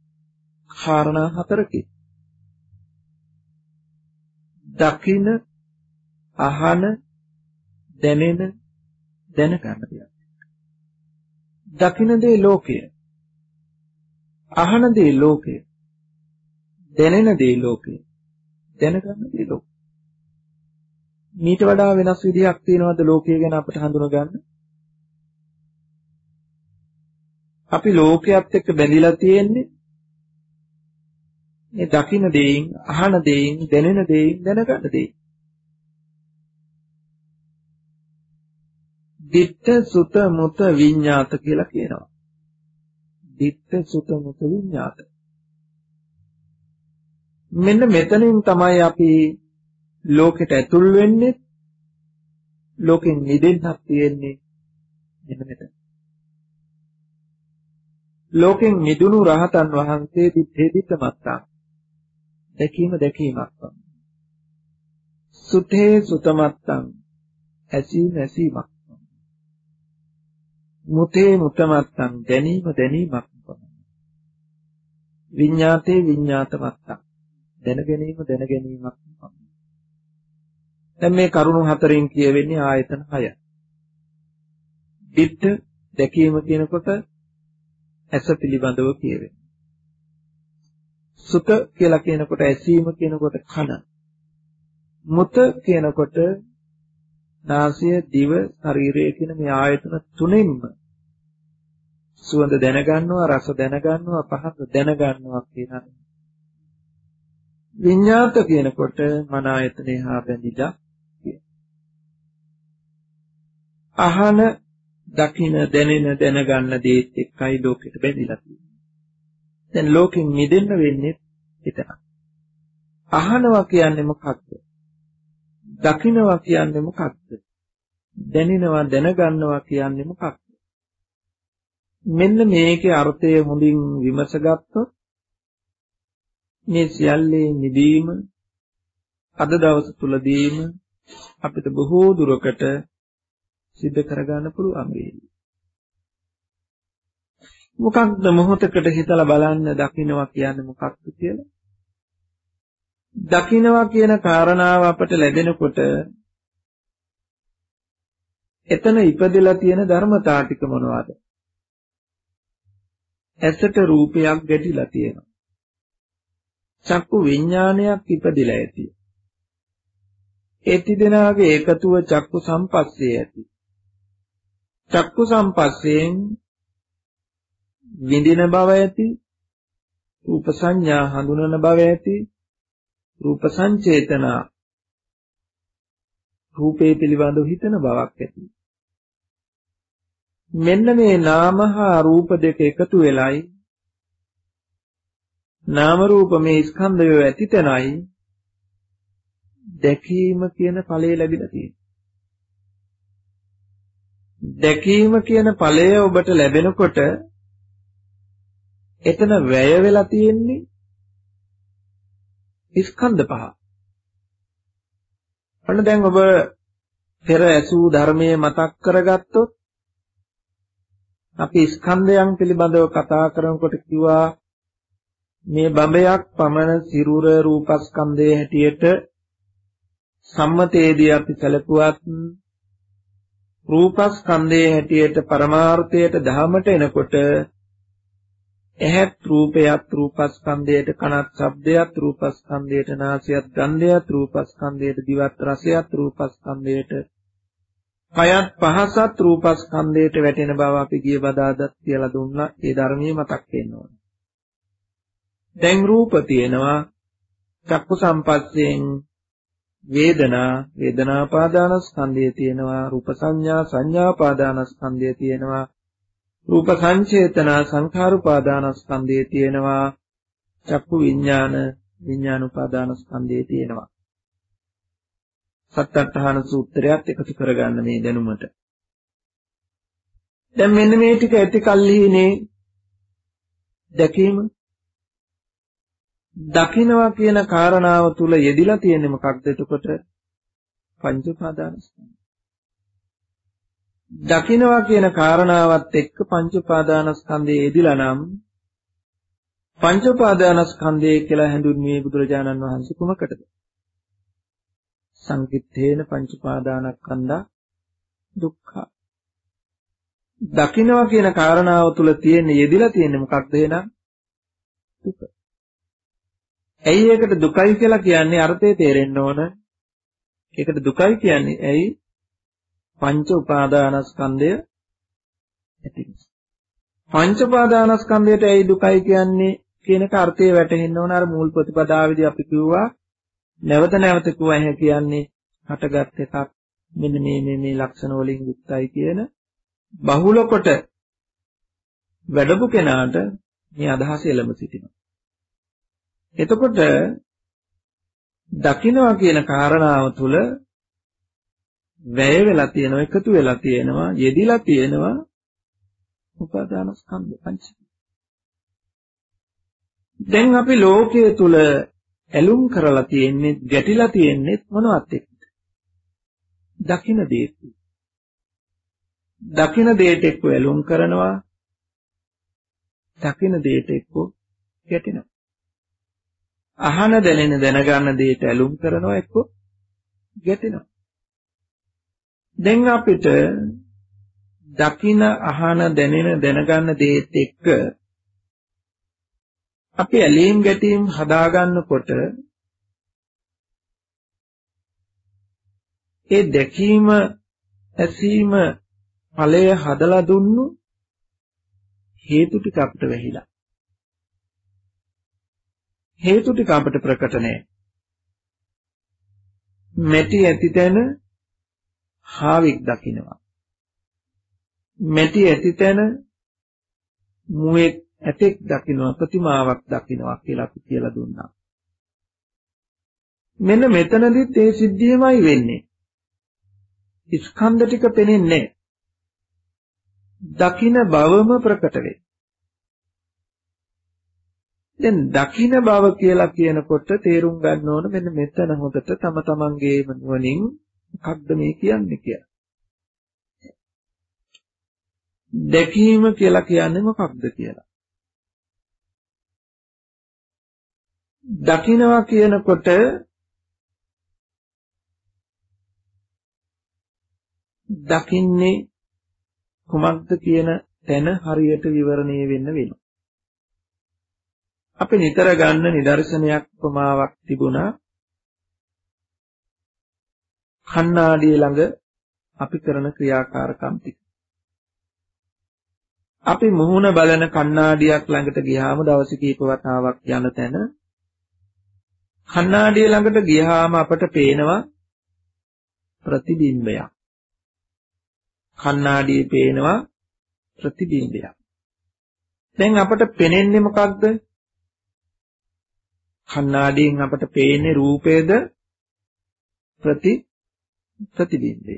කාරණා හතරකින්. දකින, අහන, දැනෙන, දැනගන්න දෙයක්. දකින දේ ලෝකය. අහන දේ ලෝකය. දැනෙන දේ ලෝකය. දැනගන්න දේ ලෝකය. මීට වඩා වෙනස් විදිහක් තියෙනවද ලෝකය ගැන අපිට හඳුනගන්න? අපි ලෝකයක් එක්ක බැඳිලා තියෙන්නේ මේ දකින්න දෙයින්, අහන දෙයින්, දැනෙන දෙයින්, දැනගන්න දෙයින්. ditta sutta mutta විඤ්ඤාත කියලා කියනවා. ditta sutta mutta විඤ්ඤාත. මෙන්න මෙතනින් තමයි අපි ලෝකෙට ඇතුල් වෙන්නේ ලෝකෙන් මිදෙන්නක් තියෙන්නේ මෙන්න මෙතන. ලෝකෙන් මිදුණු රහතන් වහන්සේ දිත්තේදිත මත්තා. දැකීම දැකීමක් තමයි. සුතේ සුතමත්තං ඇසීම ඇසීමක්. මුතේ මුතමත්තං දැනීම දැනීමක් තමයි. විඤ්ඤාතේ විඤ්ඤාතමත්තං දැන ගැනීම දැන ගැනීමක් තමයි. දැන් මේ කරුණු හතරෙන් කියවෙන්නේ ආයතන 6. දිට්ඨ දැකීම කියනකොට ඇස පිළිබඳව කියවෙන්නේ. සුත කියලා කියනකොට ඇසීම කියනකොට කන. මුත කියනකොට නාසය, දිව, ශරීරය කියන මේ ආයතන තුනෙන්ම සුවඳ දැනගන්නවා, රස දැනගන්නවා, පහස දැනගන්නවා කියන විඤ්ඤාත කියනකොට මන ආයතනේ හා බැඳිලා අහන දකින දැනෙන දැනගන්න දේත් එක්කයි ලෝකෙට බැඳිලා තියෙන්නේ. දැන් ලෝකෙන් මිදෙන්න වෙන්නේ එතන. අහනවා කියන්නේ මොකක්ද? දකිනවා කියන්නේ මොකක්ද? දැනෙනවා දැනගන්නවා කියන්නේ මොකක්ද? මෙන්න මේකේ අර්ථය හොඳින් විමසගත්තොත් මේ සියල්ලේ නිදීම අද දවස තුලදීම අපිට බොහෝ දුරකට සිද්ධ කරගන්න පුළුවන් වෙයි. මොකක්ද මොහොතකට හිතලා බලන්න දකින්නවා කියන්නේ මොකක්ද කියලා? දකින්නවා කියන කාරණාව අපට ලැබෙනකොට එතන ඉපදෙලා තියෙන ධර්මතා ටික මොනවද? ඇසට රූපයක් ගැටිලා තියෙනවා. චක්කු විඥානයක් ඉපදිලා ඇති. ඒ තිදෙනාගේ එකතුව චක්කු සම්පස්සේ ඇති. චක්කු සම්පස්සයෙන් විඳින බව ඇති රූප සංඥා හඳුනන බව ඇති රූප සංචේතනා රූපේ පිළිබඳව හිතන බවක් ඇති මෙන්න මේ නාම හා රූප දෙක එකතු වෙලයි නාම රූප මේ ස්කන්ධය ඇති තැනයි දැකීම කියන ඵලය ලැබිලා තියෙන්නේ. දැකීම කියන ඵලය ඔබට ලැබෙනකොට එතන වැය වෙලා තියෙන්නේ ස්කන්ධ පහ. අන්න දැන් ඔබ පෙර ඇසූ ධර්මයේ මතක් කරගත්තොත් අපි ස්කන්ධයන් පිළිබඳව කතා කරනකොට කිව්වා මේ බඹයක් පමණ සිරුර රූපස්කන්ධයේ හැටියට සම්මතයේදී අපි සැලකුවත් රූපස්කන්ධයේ හැටියට පරමාර්ථයට දහමට එනකොට ඇහත් රූපයත් රූපස්කන්ධයට කනත් ශබ්දයත් රූපස්කන්ධයට නාසයත් ගන්ධයත් රූපස්කන්ධයට දිවත් රසයත් රූපස්කන්ධයට කයත් පහසත් රූපස්කන්ධයට වැටෙන බව අපි ගිය බදාදත් කියලා දුන්නා. ඒ ධර්මයේ මතක් වෙන්න ඕනේ. දැන් රූප තියෙනවා. චක්කු සම්පස්සයෙන් වේදනා වේදනාපාදානස්කන්ධය තියෙනවා රූප සංඥා සංඥාපාදානස්කන්ධය තියෙනවා රූප සංචේතනා සංඛාරුපාදානස්කන්ධය තියෙනවා චක්කු විඥාන විඥානුපාදානස්කන්ධය තියෙනවා. සත්අට්ඨාන සූත්‍රයත් එකතු කරගන්න මේ දැනුමට. දැන් මෙන්න මේ ටික ඇති කල්හිනේ දැකීම. දකින්නවා කියන කාරණාව තුල යෙදිලා තියෙන්නේ මොකක්ද එතකොට? පංච උපාදානස්කන්ධ දකින්නවා කියන කාරණාවත් එක්ක පංච උපාදානස්කන්ධයේ යෙදිලා නම් පංච උපාදානස්කන්ධය කියලා හැඳින්වුවේ බුදුරජාණන් වහන්සේ කුමකටද? සංකිට්ඨේන පංච උපාදානස්කන්ධා දුක්ඛ. දකින්නවා කියන කාරණාව තුල තියෙන යෙදිලා තියෙන්නේ මොකක්ද එහෙනම්? දුක. ඇයි ඒකට දුකයි කියලා කියන්නේ අර්ථය තේරෙන්න ඕන. ඒකට දුකයි කියන්නේ ඇයි? පංච උපාදානස්කන්ධය ඇති නිසා. පංච උපාදානස්කන්ධයට ඇයි දුකයි කියන්නේ කියන අර්ථය වැටහෙන්න ඕන. අර මූල ප්‍රතිපදාවේදී අපි කිව්වා නැවත නැවත කිව්වා කියන්නේ හටගත් එකක් මෙන්න මේ මේ මේ ලක්ෂණ වලින් යුක්තයි කියන බහුල කොට වැඩපු කෙනාට මේ අදහස එළඹ සිටිනවා. එතකොට දකින්නවා කියන කාරණාව තුල වැය වෙලා තියෙනවා එකතු වෙලා තියෙනවා යෙදිලා තියෙනවා උපාදාන ස්කන්ධ පංච. දැන් අපි ලෝකයේ තුල ඇලුම් කරලා තියෙන්නේ ගැටිලා තියෙන්නේ මොනවත් එක්කද දකින්න දේත්. දකින්න දේට එක්ක ඇලුම් කරනවා දකින්න දේට එක්ක ගැටෙනවා. අහන දැනෙන දැනගන්න දෙයට ඇලුම් කරනවා එක්ක ගැටෙනවා. දැන් අපිට දකින අහන දැනෙන දැනගන්න දේත් එක්ක අපි ඇලීම් ගැටීම් හදාගන්නකොට ඒ දැකීම ඇසීම ඵලය හදලා දුන්නු හේතු ටික අපිට වැහිලා හේතු ටික අපට ප්‍රකට නැහැ. මෙටි ඇති තැන හාවික් දකින්නවා. මෙටි ඇති තැන මුවේ ඇතෙක් දකින්නවා ප්‍රතිමාවක් දකින්නවා කියලා අපි කියලා දුන්නා. මෙන්න මෙතනදිත් ඒ සිද්ධියමයි වෙන්නේ. ස්කන්ධ ටික පෙනෙන්නේ දකින බවම ප්‍රකට වේ. දැන් දකින බව කියලා කියනකොට තේරුම් ගන්න ඕන මෙන්න මෙතන හොඳට තම තමන්ගේම නුවණින් මොකක්ද මේ කියන්නේ කියලා. දැකීම කියලා කියන්නේ මොකක්ද කියලා. දකිනවා කියනකොට දකින්නේ කුමක්ද කියන තැන හරියට විවරණය වෙන්න වෙනවා. අපි නිතර ගන්න නිදර්ශනයක් ප්‍රමාවක් තිබුණා කණ්ණාඩිය ළඟ අපි කරන ක්‍රියාකාරකම් ටික. අපි මුහුණ බලන කණ්ණාඩියක් ළඟට ගියාම දවස් කීප වතාවක් යන තැන කණ්ණාඩිය ළඟට ගියාම අපට පේනවා ප්‍රතිබිම්බයක්. කණ්ණාඩියේ පේනවා ප්‍රතිබිම්බයක්. දැන් අපට පෙනෙන්නේ මොකක්ද? කණ්ණාඩියෙන් අපට පේන්නේ රූපයේද ප්‍රති ප්‍රතිබිම්බය.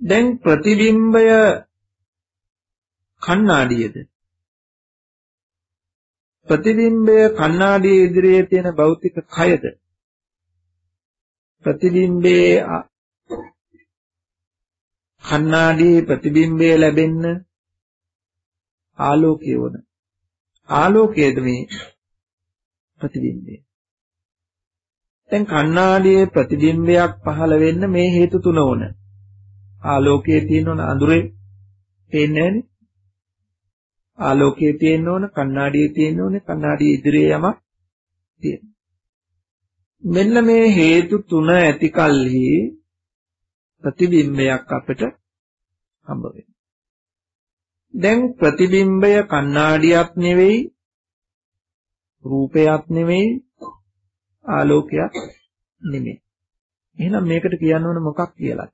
දැන් ප්‍රතිබිම්බය කණ්ණාඩියේද? ප්‍රතිබිම්බය කණ්ණාඩියේ ඉදිරියේ තියෙන භෞතික කයද? ප්‍රතිබිම්බයේ කණ්ණාඩියේ ප්‍රතිබිම්බය ලැබෙන්න ආලෝකය වුණ. ආලෝකයේද මේ ප්‍රතිබිම්බය දැන් කණ්ණාඩියේ ප්‍රතිබිම්බයක් පහළ වෙන්න මේ හේතු තුන ඕන ආලෝකයේ තියෙන අඳුරේ පේන්නේ නැහැනේ ආලෝකයේ තියෙන්න ඕන කණ්ණාඩියේ තියෙන්න ඕනේ කණ්ණාඩියේ ඉදිරියේ යමක් තියෙන. මෙන්න මේ හේතු තුන ඇති කල්හි ප්‍රතිබිම්බයක් අපිට හම්බ වෙනවා. දැන් ප්‍රතිබිම්බය කණ්ණාඩියක් නෙවෙයි රූපයක් නෙවෙයි ආලෝකයක් නෙමෙයි. එහෙනම් මේකට කියන්න ඕන මොකක් කියලාද?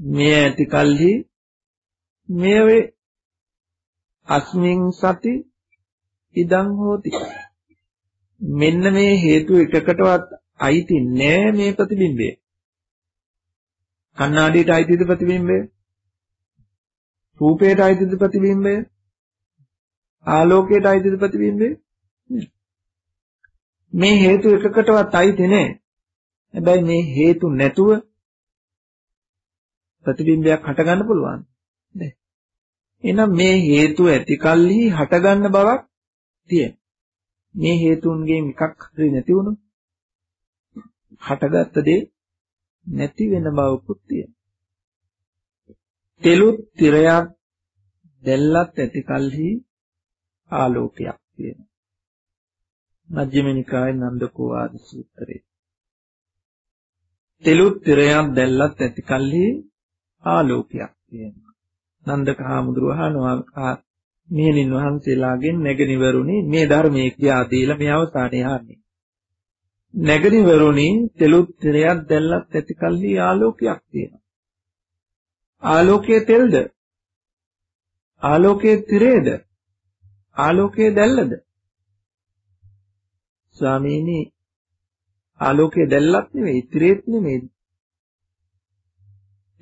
මේ ඇති කල්හි මෙය වේ අස්මින් සති ඉදං හෝති මෙන්න මේ හේතු එකකටවත් අයිති නෑ මේ ප්‍රතිබිම්බය කණ්ණාඩියට අයිතිද ප්‍රතිබිම්බය රූපයට අයිතිද ප්‍රතිබිම්බය ආලෝකයට අයිතිද ප්‍රතිබිම්බය මේ හේතු එකකටවත් අයිති නෑ හැබැයි මේ හේතු නැතුව ප්‍රතිබිම්බයක් හටගන්න පුළුවන්. නේද? එහෙනම් මේ හේතු ඇති කල්හි හටගන්න බවක් තියෙන. මේ හේතුන්ගේ එකක් හරි නැති වුණොත් හටගත්ත දේ නැති වෙන බවකුත් තියෙනවා. තෙලුත් තිරයක් දැල්ලත් ඇති කල්හි ආලෝකයක් තියෙනවා. මජ්ක්‍ධිම නිකායේ නන්දකෝ ආද සූත්‍රයේ තෙලුත් තිරයක් දැල්ලත් ඇති කල්හි ආලෝකයක් තියෙනවා. නන්දක හාමුදුරුව අහනවා මෙහෙණින් වහන්සේලාගෙන් නැගණිවරුනි මේ ධර්මයේ කියා දීලා මේ අවසානයේ ආන්නේ. නැගණිවරුනි තෙලුත් තිරයක් දැල්ලත් ඇති කල්හි ආලෝකයක් තියෙනවා. ආලෝකයේ තෙල්ද? ආලෝකයේ තිරේද? ආලෝකයේ දැල්ලද? ස්වාමීනි ආලෝකයේ දැල්ලත් නෙවෙයි තිරේත් නෙවෙයි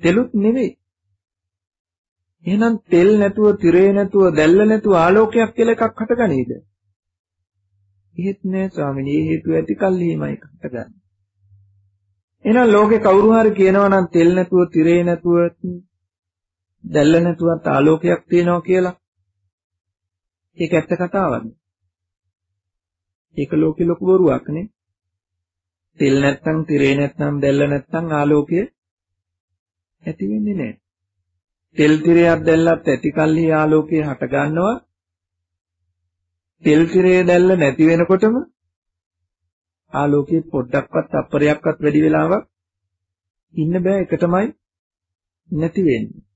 තෙලුත් නෙවෙයි. එහෙනම් තෙල් නැතුව, tire නැතුව, දැල්ල නැතුව ආලෝකයක් කියලා එකක් හටගනේද? එහෙත් නෑ ස්වාමිනේ, මේ හේතු ඇති කල්හිමයි හටගන්නේ. එහෙනම් ලෝකේ කවුරු හරි කියනවා නම් තෙල් නැතුව, tire නැතුව, දැල්ල නැතුවත් ආලෝකයක් තියෙනවා කියලා. ඒක ඇත්ත කතාවක්ද? ඒක ලෝකේ ලොකු බොරුවක් නේ. තෙල් නැත්නම්, tire නැත්නම්, දැල්ල නැත්නම් ආලෝකය ඇති වෙන්නේ නැහැ. තෙල් තිරයක් දැල්ලත් ඇති කල්හි ආලෝකය හට ගන්නවා. තෙල් තිරය දැල්ල නැති වෙනකොටම ආලෝකයේ පොඩ්ඩක්වත් අපරයක්වත් වැඩි වෙලාවක් ඉන්න බෑ ඒක තමයි නැති වෙන්නේ.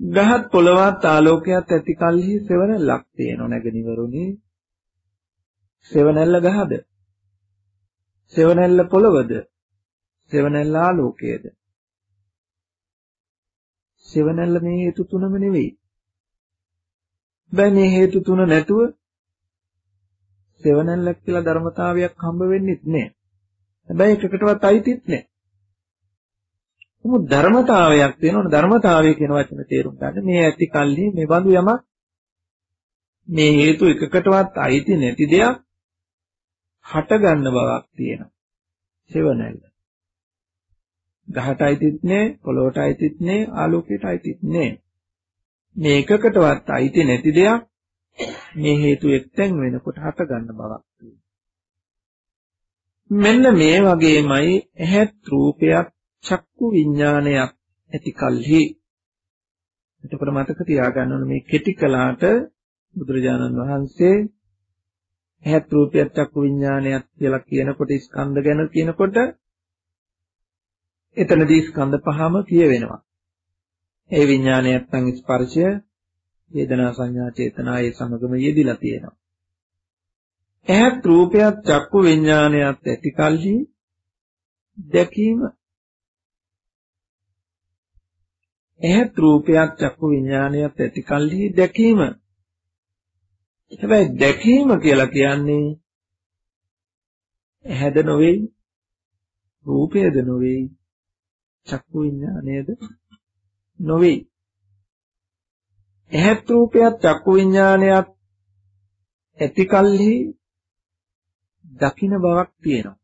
ගහත් පොළවත් ආලෝකයක් ඇති කල්හි සෙවණැල්ලක් තියෙනව නැගනිවරුනි. සෙවණැල්ල ගහද? සෙවණැල්ල පොළවද? සෙවණැල්ල ආලෝකයේද? සෙවණැල්ල මේ හේතු තුනම නෙවෙයි. බෑ මේ හේතු තුන නැතුව සෙවණැල්ලක් කියලා ධර්මතාවයක් හම්බ වෙන්නේ නැහැ. හැබැයි එකකටවත් අයිතිත් නැහැ. නමුත් ධර්මතාවයක් තියෙනවනේ ධර්මතාවය කියන වචනේ තේරුම් ගන්න මේ ඇති කල්හි මේ බඳු යමක් මේ හේතු එකකටවත් අයිති නැති දෙයක් හට ගන්න බවක් තියෙනවා. සෙවණැල්ල. ගහට අයිතිත් නෑ, පොළොවට අයිතිත් නෑ, ආලෝකයට අයිතිත් නෑ. මේ එකකටවත් අයිති නැති දෙයක් මේ හේතු එක්තෙන් වෙනකොට හට ගන්න බවක් මෙන්න මේ වගේමයි ඇහත් රූපයක් චක්කු විඥානයක් ඇති කල්හි එතකොට මතක තියාගන්න ඕනේ මේ කෙටි කලාට බුදුරජාණන් වහන්සේ ඇහත් රූපයක් චක්කු විඥානයක් කියලා කියනකොට ස්කන්ධ ගැන කියනකොට එතනදී ස්කන්ධ පහම කියවෙනවා. ඒ විඥානය නැත්නම් ස්පර්ශය, වේදනා සංඥා චේතනා ඒ සමගම යෙදිලා තියෙනවා. ඇහත් රූපයක් චක්කු විඥානයක් ඇති කල්හි දැකීම ඇහත් රූපයක් චක්කු විඥානයක් ඇති කල්හි දැකීම. හැබැයි දැකීම කියලා කියන්නේ ඇහැද නොවේ රූපයද නොවේ චක්කු විඥානයද නොවේ. ඇහත් රූපයක් චක්කු විඥානයක් ඇති කල්හි දකින්න බවක් තියෙනවා.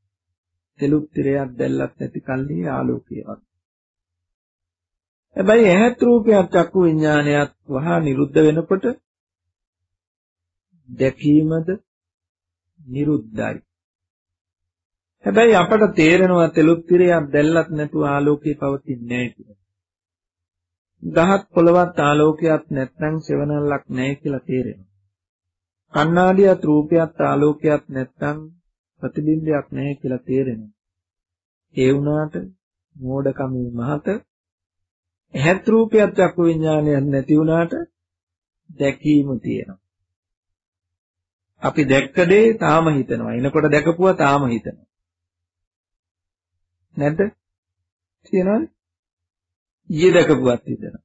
තෙලුත් තිරයක් දැල්ලත් ඇති කල්හි ආලෝකයක් හැබැයි ඇහත් රූපයක් චක්කු විඥානයක් වහා නිරුද්ධ වෙනකොට දැකීමද නිරුද්ධයි. හැබැයි අපට තේරෙනවා තෙලුත් තිරයක් දැල්ලත් නැතුව ආලෝකේ පවතින්නේ නැහැ කියලා. ගහත් පොළවත් ආලෝකයක් නැත්නම් සෙවණල්ලක් නැහැ කියලා තේරෙනවා. කණ්ණාඩියත් රූපයත් ආලෝකයක් නැත්නම් ප්‍රතිබිම්බයක් නැහැ කියලා තේරෙනවා. ඒ වුණාට මෝඩකමේ මහත ඇහත් රූපයක් චක්කු විඥානයක් නැති වුණාට දැකීම තියෙනවා. අපි දැක්ක දේ තාම හිතනවා. එනකොට දැකපුවා තාම හිතනවා. නැද්ද? තියෙනවද? ඊයේ දැකපුවත් හිතනවා.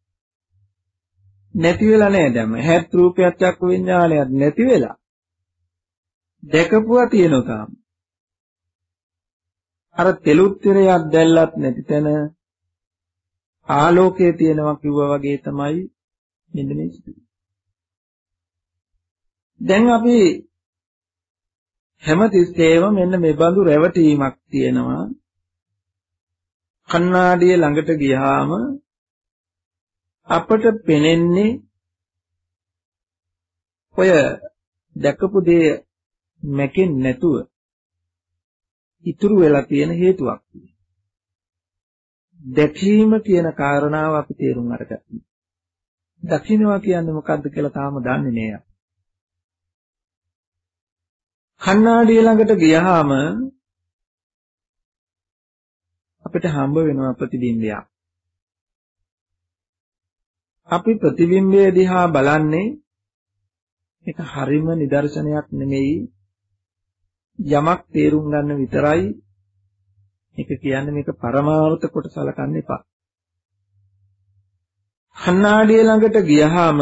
නැති වෙලා නෑ දැන්. හැත් රූපයක් චක්කු විඥානයක් නැති වෙලා. දැකපුවා තියෙනවා තාම. අර තෙලුත් තිරයක් දැල්ලත් නැති තැන ආලෝකයේ තියෙනවා කිව්වා වගේ තමයි මෙන්න මේ සිදුවේ. දැන් අපි හැමතිස්සෙම මෙන්න මේ බඳු රැවටීමක් තියෙනවා. කණ්ණාඩිය ළඟට ගියාම අපට පෙනෙන්නේ ඔය දැකපු දේ මැකෙන්නේ නැතුව ඉතුරු වෙලා තියෙන හේතුවක් දැකීම කියන කාරණාව අපි තේරුම් අරගත්තා. දකින්නවා කියන්නේ මොකද්ද කියලා තාම දන්නේ නෑ. කණ්ණාඩිය ළඟට ගියහම අපිට හම්බ වෙනවා ප්‍රතිබිම්බයක්. අපි ප්‍රතිබිම්බය දිහා බලන්නේ ඒක හරිම නිදර්ශනයක් නෙමෙයි යමක් තේරුම් ගන්න විතරයි ඒක කියන්නේ මේක පරමාර්ථ කොට සලකන්න එපා. කණ්ණාඩිය ළඟට ගියහම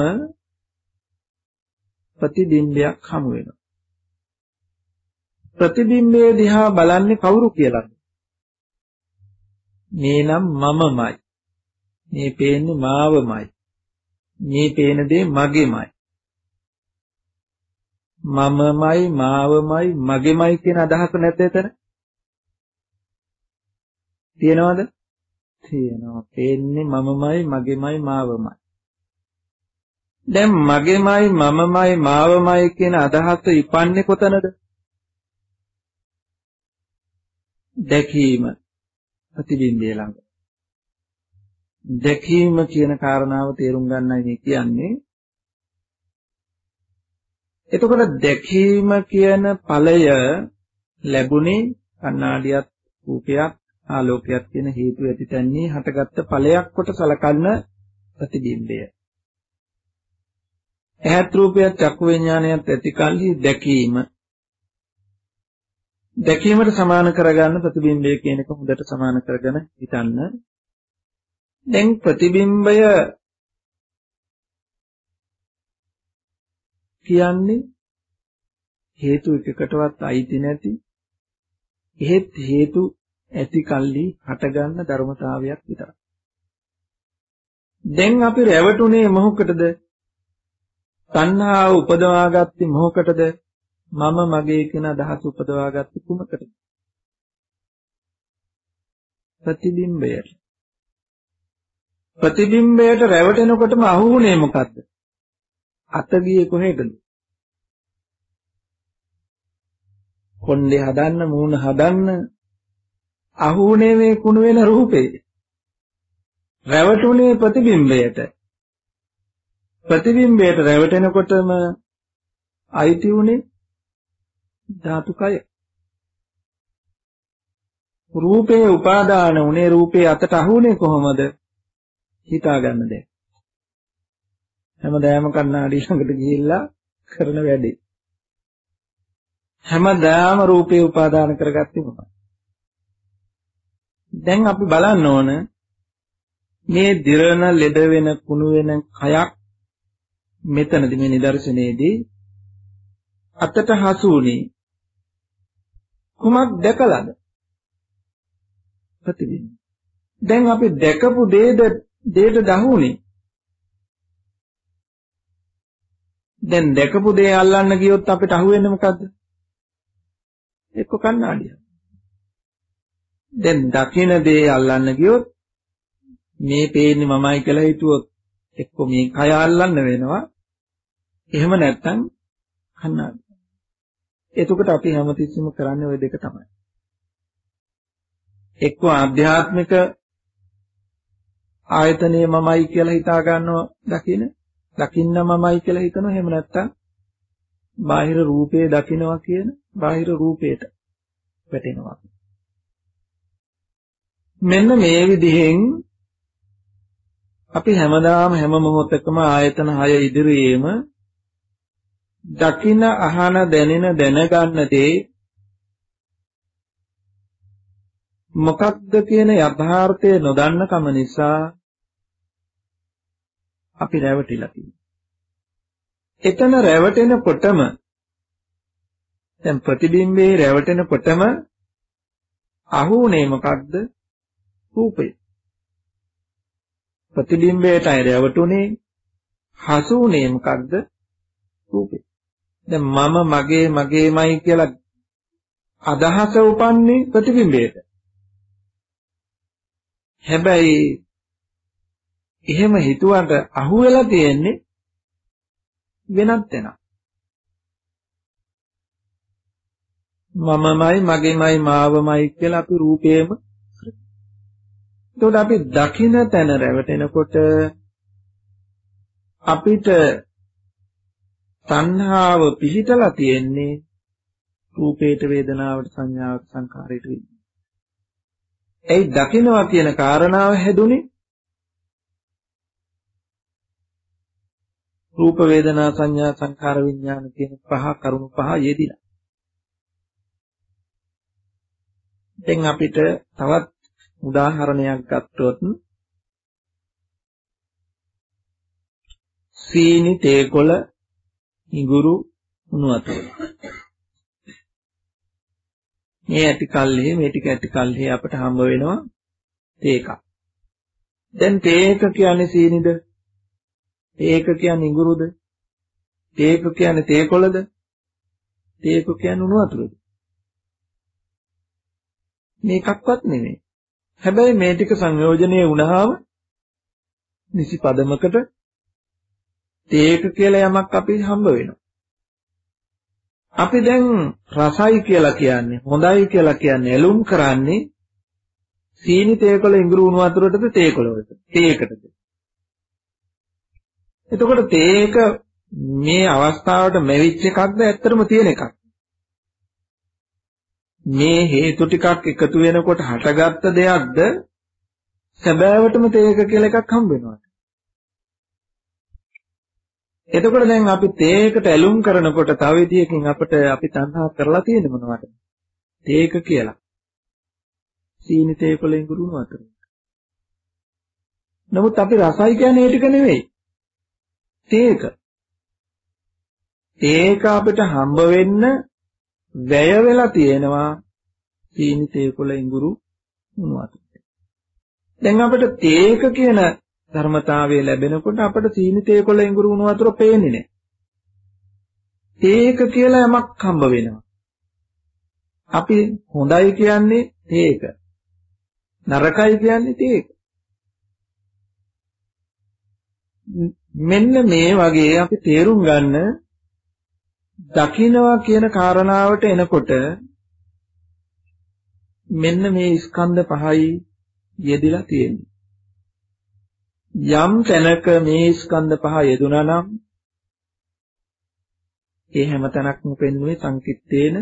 ප්‍රතිබිම්බයක් හමු වෙනවා. ප්‍රතිබිම්බය දිහා බලන්නේ කවුරු කියලාද? මේ නම් මමමයි. මේ පේන්නේ මාවමයි. මේ පේන දේ මගේමයි. මමමයි මාවමයි මගේමයි කියන අදහස නැද්ද එතන? තියෙනවද? තියෙනවා. පේන්නේ මමමයි මගේමයි මාවමයි. දැන් මගේමයි මමමයි මාවමයි කියන අදහස ඉපන්නේ කොතනද? දැකීම ප්‍රතිබිම්බය ළඟ දැකීම කියන කාරණාව තේරුම් ගන්නයි මේ කියන්නේ එතකොට දැකීම කියන ඵලය ලැබුණේ කණ්ණාඩියක් රූපයක් ආලෝකයක් කියන හේතු ඇතිතන්නේ හටගත්ත ඵලයක් කොට සලකන්න ප්‍රතිබිම්බය ඇහත් රූපයක් චක්කු විඥානයත් ඇති කල්හි දැකීම දැකීමට සමාන කරගන්න ප්‍රතිබිම්බය කියන එක හොඳට සමාන කරගෙන හිතන්න. දැන් ප්‍රතිබිම්බය කියන්නේ හේතු එකකටවත් අයිති නැති එහෙත් හේතු ඇති කල්ලි හටගන්න ධර්මතාවයක් විතරයි. දැන් අපි රැවටුනේ මොහොකටද? තණ්හාව උපදවාගත්තේ මොහොකටද? මම මගේ කියන අදහස උපදවාගත්තේ කුමකටද? ප්‍රතිබිම්බයට. ප්‍රතිබිම්බයට රැවටෙනකොටම අහුුනේ මොකද්ද? අත ගියේ කොහෙටද? කොණ්ඩේ හදන්න මූණ හදන්න අහුුනේ මේ කුණු වෙන රූපේ. රැවටුනේ ප්‍රතිබිම්බයට. ප්‍රතිබිම්බයට රැවටෙනකොටම අයිති උනේ ධාතුකය. රූපේ උපාදාන උනේ රූපේ අතට අහුනේ කොහොමද? හිතාගන්න දැන්. හැමදාම කණ්ණාඩි ළඟට ගිහිල්ලා කරන වැඩේ. හැමදාම රූපේ උපාදාන කරගත්තේ මොකක්ද? දැන් අපි බලන්න ඕන මේ දිරණ ලෙඩ වෙන කුණු වෙන කයක් මෙතනදි මේ නිදර්ශනයේදී අතට හසු වුණේ කුමක් දැකලාද? ප්‍රතිබිම්බ. දැන් අපි දැකපු දේද දේට දහුනේ දැන් දැකපු දේ අල්ලන්න ගියොත් අපිට අහුවෙන්නේ මොකද්ද? එක්ක කණ්ණාඩිය දැන් දකින දේ අල්ලන්න ගියොත් මේ පේන්නේ මමයි කියලා හිතුවොත් එක්ක මේ කය අල්ලන්න වෙනවා. එහෙම නැත්නම් කණ්ණාඩි එතකොට අපි හැමතිස්සෙම කරන්නේ ওই දෙක තමයි. එක්ක ආධ්‍යාත්මික ආයතනය මමයි කියලා හිතා ගන්නවා දකින දකින්න මමයි කියලා හිතනවා. එහෙම නැත්නම් බාහිර රූපේ දකිනවා කියන බාහිර රූපේට වැටෙනවා. මෙන්න මේ විදිහෙන් අපි හැමදාම හැම මොහොතකම ආයතන 6 ඉදිරියේම දකින අහන දැනෙන දැනගන්න දේ මොකක්ද කියන යථාර්ථය නොදන්න කම නිසා අපි රැවටිලා තියෙනවා. එතන රැවටෙනකොටම දැන් ප්‍රතිබිම්බේ රැවටෙනකොටම අහුනේ මොකක්ද? රූපය. ප්‍රතිබිම්බයටයි රැවටුනේ හසුනේ මොකක්ද? රූපේ. දැන් මම මගේ මගේමයි කියලා අදහස උපන්නේ ප්‍රතිබිම්බයට. හැබැයි එහෙම හිතුවට අහුවෙලා තියෙන්නේ වෙනත් තැනක්. මමමයි මගේමයි මාවමයි කියලා අපි රූපේම එතකොට අපි දකින තැන රැවටෙනකොට අපිට තණ්හාව පිහිටලා තියෙන්නේ රූපේට වේදනාවට සංඥාවට සංකාරයට විදිහට. ඒ දකින්නවා කියන කාරණාව හැදුනේ රූප වේදනා සංඥා සංකාර විඥාන කියන පහ කරුණු පහ යෙදිලා. දැන් අපිට තවත් උදාහරණයක් ගත්තොත් සීනි තේකොළ ඉඟුරු උණු වතුර මේ ඇති කල්හි මේ ටික ඇති කල්හි අපට හම්බ වෙනවා තේකක්. දැන් තේක කියන්නේ සීනිද? තේක කියන්නේ ඉඟුරුද? තේක කියන්නේ තේකොළද? තේක කියන්නේ උණු වතුරද මේකක්වත් නෙමෙයි. හැබැයි මේ ටික සංයෝජනය වුණාම නිසි පදමකට තේක කියලා යමක් අපි හම්බ වෙනවා. අපි දැන් රසයි කියලා කියන්නේ හොඳයි කියලා කියන්නේ එළුම් කරන්නේ සීනි තේකොළ ඉඟුරු උණු වතුරටද තේකොළවලට තේකටද? එතකොට තේක මේ අවස්ථාවට මෙවිච් එකක්ද? ඇත්තටම තියෙන එකක්. මේ හේතු ටිකක් එකතු වෙනකොට හටගත්ත දෙයක්ද සැබෑවටම තේක කියලා එකක් හම්බ වෙනවා. එතකොට දැන් අපි තේකට ඇලුම් කරනකොට තව විදියකින් අපිට අපි තණ්හා කරලා තියෙන්නේ මොනවද? තේක කියලා. සීනි තේකොළ ඉඟුරු වතුර. නමුත් අපි රසයි කියන්නේ ඒ ටික නෙවෙයි. තේක. තේක අපිට හම්බ වෙන්න වැය වෙලා තියෙනවා සීනි තේකොළ ඉඟුරු වතුර. දැන් අපිට තේක කියන ධර්මතාවය ලැබෙනකොට අපිට සීනි තේකොළ ඉඟුරු වුණ වතුර පේන්නේ නැහැ. තේක කියලා යමක් හම්බ වෙනවා. අපි හොඳයි කියන්නේ තේක. නරකයි කියන්නේ තේක. මෙන්න මේ වගේ අපි තේරුම් ගන්න දකින්නවා කියන කාරණාවට එනකොට මෙන්න මේ ස්කන්ධ පහයි යෙදিলা තියෙන්නේ. යම් තැනක මේ ස්කන්ධ පහ යෙදුනා නම් ඒ හැම තැනක්ම පෙන්වුවේ සංකිට්ඨේන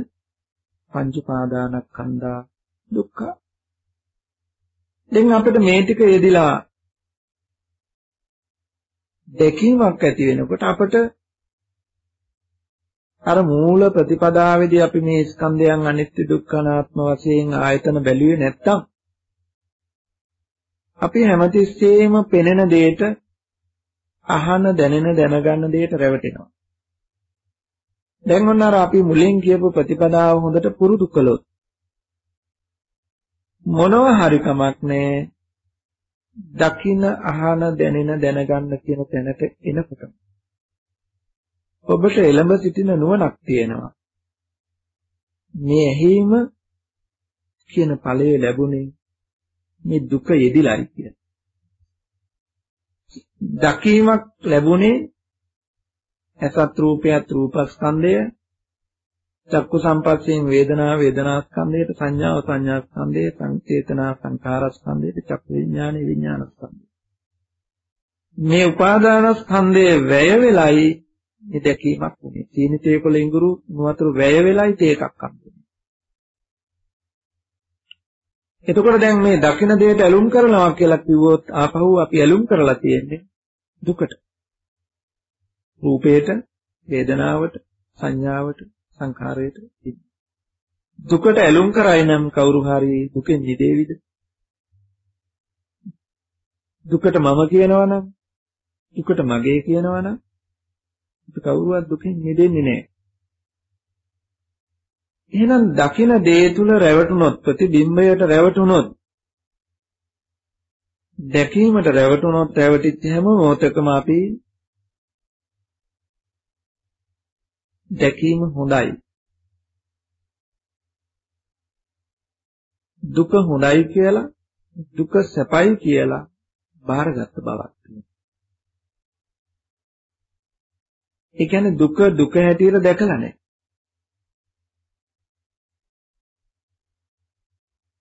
පංච පාදානස්කන්ධා දුක්ඛ. දැන් අපිට මේ ටික යෙදිලා දැකීමක් ඇති වෙනකොට අපට අර මූල ප්‍රතිපදාවේදී අපි මේ ස්කන්ධයන් අනිත්‍ය දුක්ඛ අනාත්ම වශයෙන් ආයතන බැලුවේ නැත්තම් අපි හැමතිස්සෙම පෙනෙන දෙයට අහන දැනෙන දැනගන්න දෙයට රැවටෙනවා. දැන් ඔන්න අර අපි මුලින් කියපු ප්‍රතිපදාව හොඳට පුරුදු කළොත් මොනවා හරි කමක් නැහැ. දකින අහන දැනෙන දැනගන්න කියන තැනට එනකොට ඔබට එළඹ සිටින නුවණක් තියෙනවා. මේ ඇහිම කියන ඵලය ලැබුණේ මේ දුක යෙදිලායි කියන. දකීමක් ලැබුණේ ඇසත් රූපයත් රූපස්කන්ධය චක්කු සම්පස්යෙන් වේදනා වේදනාස්කන්ධයට සංඥාව සංඥාස්කන්ධය සංචේතනා සංඛාරස්කන්ධයට චක්කු විඥාන විඥානස්කන්ධය මේ උපාදානස්කන්ධයේ වැය වෙලයි මේ දැකීමක් උනේ. සීනිතේ කොළ ඉඟුරු නුවතුරු වැය වෙලයි තේකක් හම්බුනේ. එතකොට දැන් මේ දකින දෙයට ඇලුම් කරනවා කියලා කිව්වොත් ආපහු අපි ඇලුම් කරලා තියෙන්නේ දුකට. රූපයට, වේදනාවට, සංඥාවට, සංඛාරයට දුකට ඇලුම් කරයි නම් කවුරු හරි දුකෙන් මිදේවිද? දුකට මම කියනවා නම් දුකට මගේ කියනවා නම් කවුරුවත් දුකෙන් මිදෙන්නේ නැහැ. එහෙනම් දකින දේ තුල රැවටුනොත් ප්‍රතිබිම්බයට රැවටුනොත් දැකීමට රැවටුනොත් රැවටිච්ච හැම මොහොතකම අපි දැකීම හොඳයි. දුක හොඳයි කියලා දුක සැපයි කියලා බාරගත් බවක් තියෙනවා. ඒ කියන්නේ දුක දුක හැටියට දැකලා නැහැ.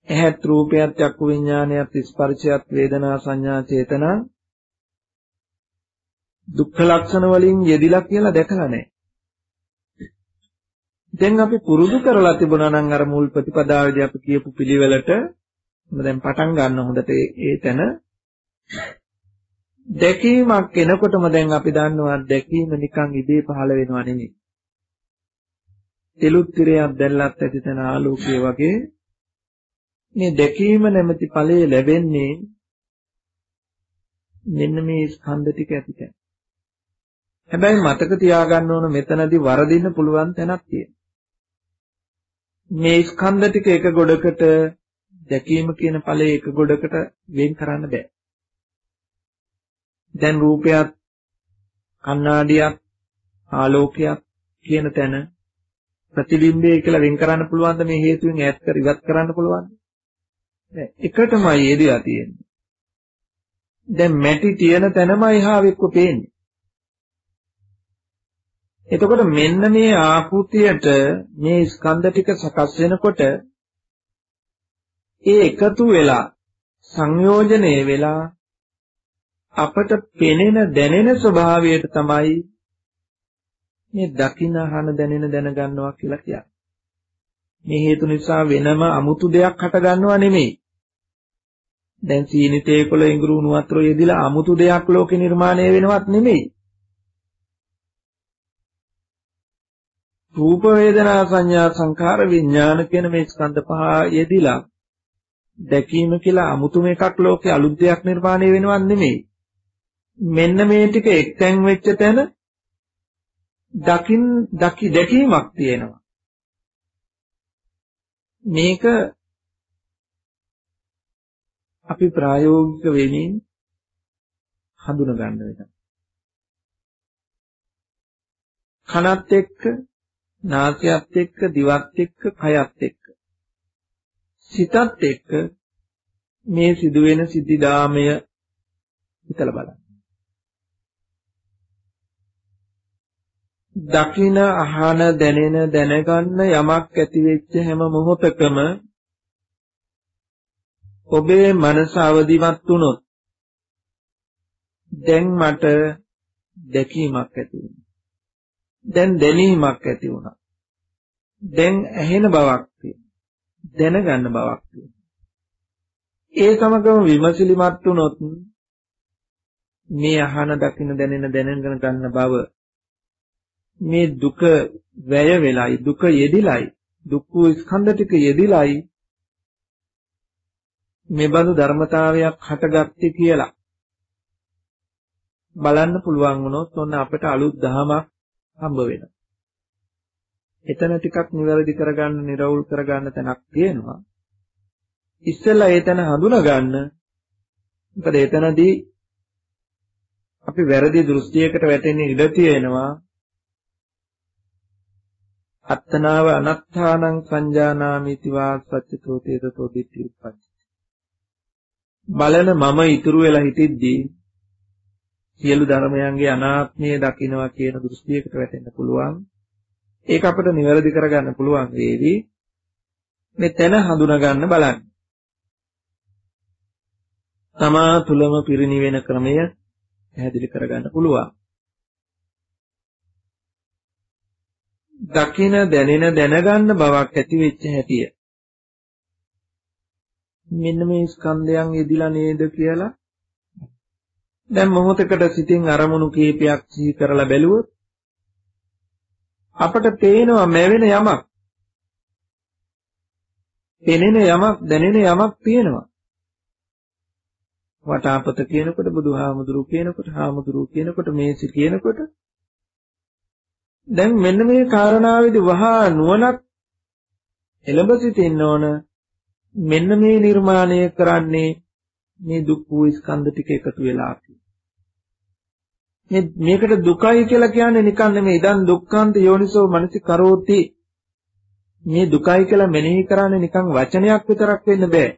ඇහත් රූපයත් චක්කු විඥානයත් ස්පර්ශයත් වේදනා සංඥා චේතනා දුක්ඛ ලක්ෂණ වලින් යෙදිලා කියලා දැකලා නැහැ. දැන් අපි පුරුදු කරලා තිබුණා නම් අර මුල් ප්‍රතිපදාවේදී අපි කියපු පිළිවෙලට දැන් පටන් ගන්න හොඳට ඒ තැන දැකීමක් එනකොටම දැන් අපි දන්නවා දැකීම නිකන් ඉබේ පහළ වෙනව නෙමෙයි. තෙලුත් තිරයක් දැල්ලත් ඇති තැන ආලෝකය වගේ මේ දැකීම නැමැති ඵලය ලැබෙන්නේ මෙන්න මේ ස්කන්ධ ටික ඇතිට. හැබැයි මතක තියාගන්න ඕන මෙතනදී වරදින්න පුළුවන් තැනක් තියෙනවා. මේ ස්කන්ධ ටික එක ගොඩකට දැකීම කියන ඵලයේ එක ගොඩකට වෙන් කරන්න බෑ. දැන් රූපයක් කණ්ණාඩියක් ආලෝකයක් කියන තැන ප්‍රතිබිම්බය කියලා වෙන් කරන්න පුළුවන්ද මේ හේතුවෙන් ඈත් කර ඉවත් කරන්න පුළුවන්ද? නෑ එකටමයි යෙදලා තියෙන්නේ. දැන් මැටි තියෙන තැනමයි හාවෙක්ව පේන්නේ. එතකොට මෙන්න මේ ආකෘතියට මේ ස්කන්ධ ටික සකස් වෙනකොට ඒ එකතු වෙලා සංයෝජනය වෙලා අපට පෙනෙන දැනෙන ස්වභාවයට තමයි මේ දකින අහන දැනෙන දැනගන්නවා කියලා කියන්නේ. මේ හේතු නිසා වෙනම අමුතු දෙයක් හටගන්නවා නෙමෙයි. දැන් සීනි තේකොළ ඉඟුරු උණු වතුර යෙදිලා අමුතු දෙයක් ලෝකේ නිර්මාණය වෙනවත් නෙමෙයි. රූප වේදනා සංඥා සංඛාර විඥාන කියන මේ ස්කන්ධ පහ යෙදිලා දැකීම කියලා අමුතුම එකක් ලෝකේ අලුත් දෙයක් නිර්මාණය වෙනවත් නෙමෙයි. මෙන්න මේ ටික එක්තැන් වෙච්ච තැන දකින් දකි දැකීමක් තියෙනවා. මේක අපි ප්‍රායෝගික වෙමින් හඳුන ගන්න වෙනවා. කනත් එක්ක, නාසයත් එක්ක, දිවත් එක්ක, කයත් එක්ක. සිතත් එක්ක මේ සිදුවෙන සිද්ධාමය හිතලා බලන්න. දකින අහන දැනෙන දැනගන්න යමක් ඇති වෙච්ච හැම මොහොතකම ඔබේ මනස අවදිමත් වුණොත් දැන් මට දැකීමක් ඇති වුණා. දැන් දැනීමක් ඇති වුණා. දැන් ඇහෙන බවක් තියෙනවා. දැනගන්න බවක් තියෙනවා. ඒ සමගම විමසිලිමත් වුණොත් මේ අහන දකින දැනෙන දැනගෙන ගන්න බව මේ දුක වැය වෙලයි දුක යෙදිලයි දුක් වූ ස්කන්ධ ටික යෙදිලයි මේ බඳු ධර්මතාවයක් හටගත්තේ කියලා බලන්න පුළුවන් වුණොත් ඔන්න අපිට අලුත් දහමක් හම්බ වෙනවා. එතන ටිකක් නිවැරදි කරගන්න, නිර්වුල් කරගන්න තැනක් තියෙනවා. ඉස්සෙල්ලා ඒ තැන හඳුනා ගන්න. මොකද එතනදී අපි වැරදි දෘෂ්ටියකට වැටෙන්න ඉඩ තියෙනවා. අත්තනාව අනත්තානං සංජානාමිති වා සත්‍යතෝ තේතෝ දිට්ඨි උප්පච්ච බලන මම ඉතුරු වෙලා හිටිද්දී සියලු ධර්මයන්ගේ අනාත්මය දකින්නවා කියන දෘෂ්ටියකට වැටෙන්න පුළුවන්. ඒක අපිට නිවැරදි කරගන්න පුළුවන් වේවි. මේ තැන හඳුනා ගන්න බලන්න. තමා තුලම පිරිණිවෙන ක්‍රමය පැහැදිලි කරගන්න පුළුවන්. දකින දැනෙන දැනගන්න බවක් ඇති වෙච්ච හැටිය. මෙන්න මේ ස්කන්ධයන් යෙදිලා නේද කියලා. දැන් මොහොතකට සිතින් අරමුණු කීපයක් සිහි කරලා බැලුවොත් අපට පේනවා මැවෙන යමක්. පෙනෙන යමක් දැනෙන යමක් තියෙනවා වටාපත කියනකොට බුදුහාමුදුරු කියනකොට හාමුදුරු කියනකොට මේසි කියනකොට දැන් මෙන්න මේ කාරණාවේදී වහා නුවණක් එළඹ සිටින්න ඕන මෙන්න මේ නිර්මාණය කරන්නේ මේ දුක් වූ ස්කන්ධ ටික එකතු වෙලා මේ මේකට දුකයි කියලා කියන්නේ නිකන් නෙමෙයි. ඉදන් දුක්ඛාන්ත යෝනිසෝ මනසි කරෝති. මේ දුකයි කියලා මෙනෙහි කරන්නේ නිකන් වචනයක් විතරක් වෙන්න බෑ.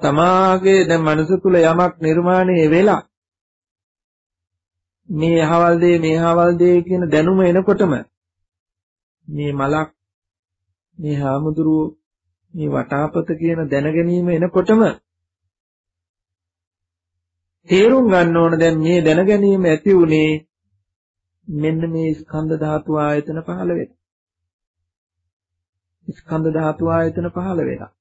තමාගේ දැන් මනස තුල යමක් නිර්මාණය වෙලා මේ අහවල් දේ මේ අහවල් දේ කියන දැනුම එනකොටම මේ මලක් මේ හාමුදුරුවෝ මේ වටාපත කියන දැනගැනීම එනකොටම තේරුම් ගන්න ඕන දැන් මේ දැනගැනීම ඇති උනේ මෙන්න මේ ස්කන්ධ ධාතු ආයතන පහළ වෙන. ස්කන්ධ ධාතු ආයතන පහළ වෙලා.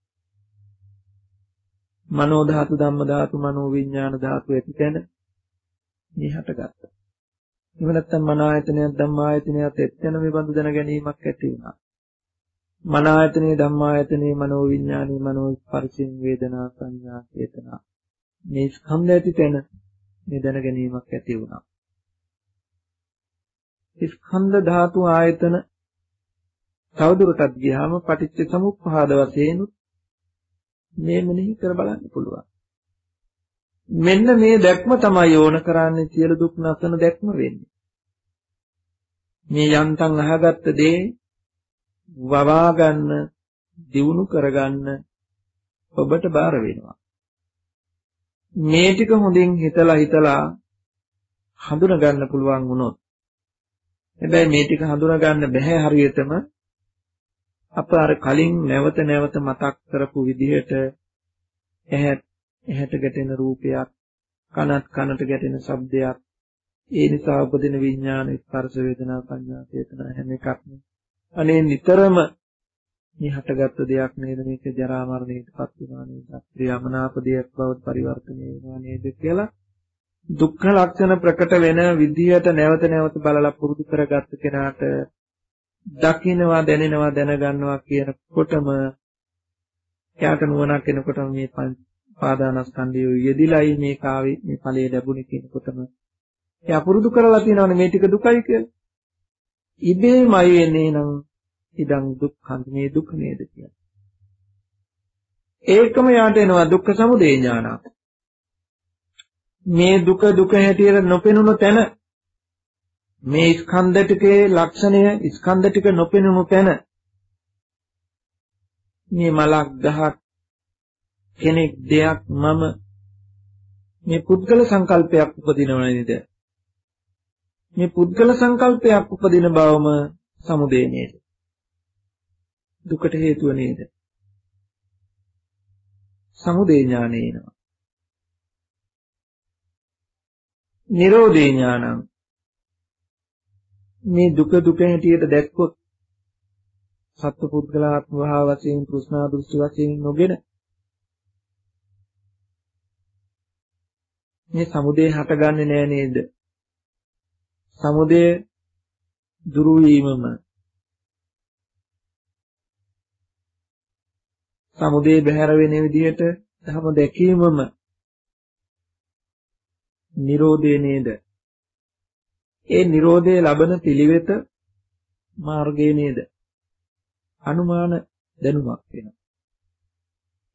මනෝ ධාතු ධම්ම ධාතු මනෝ විඥාන ධාතු ඇති තැන මේ හටගත්තා. එහෙම නැත්නම් මන ආයතනයක් ධම්ම ආයතනයක් එක්තැන මේ බඳු දැන ගැනීමක් ඇති වුණා. මන ආයතනේ ධම්මායතනේ මනෝ විඥානේ මනෝ ස්පර්ශයෙන් වේදනා සංඥා චේතනා මේ ස්කන්ධ ඇති තැන මේ දැන ගැනීමක් ඇති වුණා. ස්කන්ධ ධාතු ආයතන තවදුරටත් ගියාම පටිච්ච සමුප්පාද වශයෙන් මේ මෙනෙහි කර බලන්න පුළුවන්. මෙන්න මේ දැක්ම තමයි ඕන කරන්නේ සියලු දුක් නැසන දැක්ම වෙන්නේ. මේ යන්තම් අහගත්ත දේ වවා ගන්න, දියුණු කරගන්න ඔබට බාර වෙනවා. මේ ටික හොඳින් හිතලා හිතලා හඳුනා ගන්න පුළුවන් වුණොත් හැබැයි මේ ටික හඳුනා ගන්න බැහැ හරියටම අප අර කලින් නැවත නැවත මතක් කරපු විදිහට ඇහත් ඇහැට ගැටෙන රූපයක් කනත් කනට ගැටෙන ශබ්දයක්. ඒ නිසා උපදින විඥාන ස්පර්ශ වේදනා සංඥා චේතනා හැම එකක්ම. අනේ නිතරම මේ හටගත්තු දෙයක් නේද මේක ජරා මරණයටපත් වෙනවා නේද? ප්‍රියමනාප දෙයක් බවට පරිවර්තනය වෙනවා නේද කියලා දුක්ඛ ලක්ෂණ ප්‍රකට වෙන විදියට නැවත නැවත බලලා පුරුදු කරගත්ත කෙනාට දකින්නවා දැනෙනවා දැනගන්නවා කියනකොටම එයාට නුවණක් එනකොටම මේ පාදානස්කන්ධය යෙදිලායි මේ කාවේ මේ ඵලයේ ලැබුණේ කියනකොටම එයා පුරුදු කරලා තියෙනවානේ මේ ටික දුකයි කියලා. ඉබේමයි එන්නේ නම් ඉදන් දුක්ඛං මේ දුක නේද කියලා. ඒකම යාට එනවා දුක්ඛ සමුදය ඥානක්. මේ දුක දුක හැටියට නොපෙනුණු තැන මේ ස්කන්ධ ටිකේ ලක්ෂණය ස්කන්ධ ටික නොපෙනුණු තැන මේ මලක් ගහක් කෙනෙක් දෙයක් මම මේ පුද්ගල සංකල්පයක් උපදිනව නේද? මේ පුද්ගල සංකල්පයක් උපදින බවම සමුදය නේද? දුකට හේතුව නේද? සමුදය ඥානෙ එනවා. නිරෝධේ ඥානං. මේ දුක දුක හැටියට දැක්කොත් සත්පුද්ගලාත්ම භාව වශයෙන් કૃષ્ණා දෘෂ්ටි වශයෙන් නොගෙන මේ සමුදේ හටගන්නේ නෑ නේද? සමුදේ දුරු වීමම සමුදේ බැහැර වෙන විදිහට ධම දැකීමම නිරෝධය නේද? ඒ නිරෝධය ලබන පිළිවෙත මාර්ගය නේද? අනුමාන දැනුමක් වෙනවා.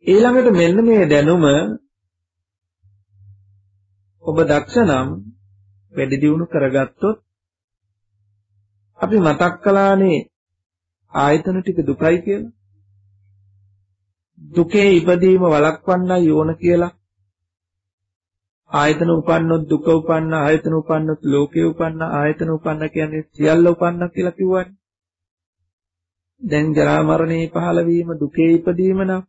ඊළඟට මෙන්න මේ දැනුම ඔබ දක්ෂ නම් වැඩි දියුණු කරගත්තොත් අපි මතක් කළානේ ආයතන ටික දුකයි කියලා. දුකේ ඉපදීම වළක්වන්නයි ඕන කියලා. ආයතන උපන්නොත් දුක උපන්න ආයතන උපන්නොත් ලෝකේ උපන්න ආයතන උපන්න කියන්නේ සියල්ල උපන්න කියලා කිව්වනේ. දැන් ජරා මරණේ පහළ වීම දුකේ ඉපදීම නම්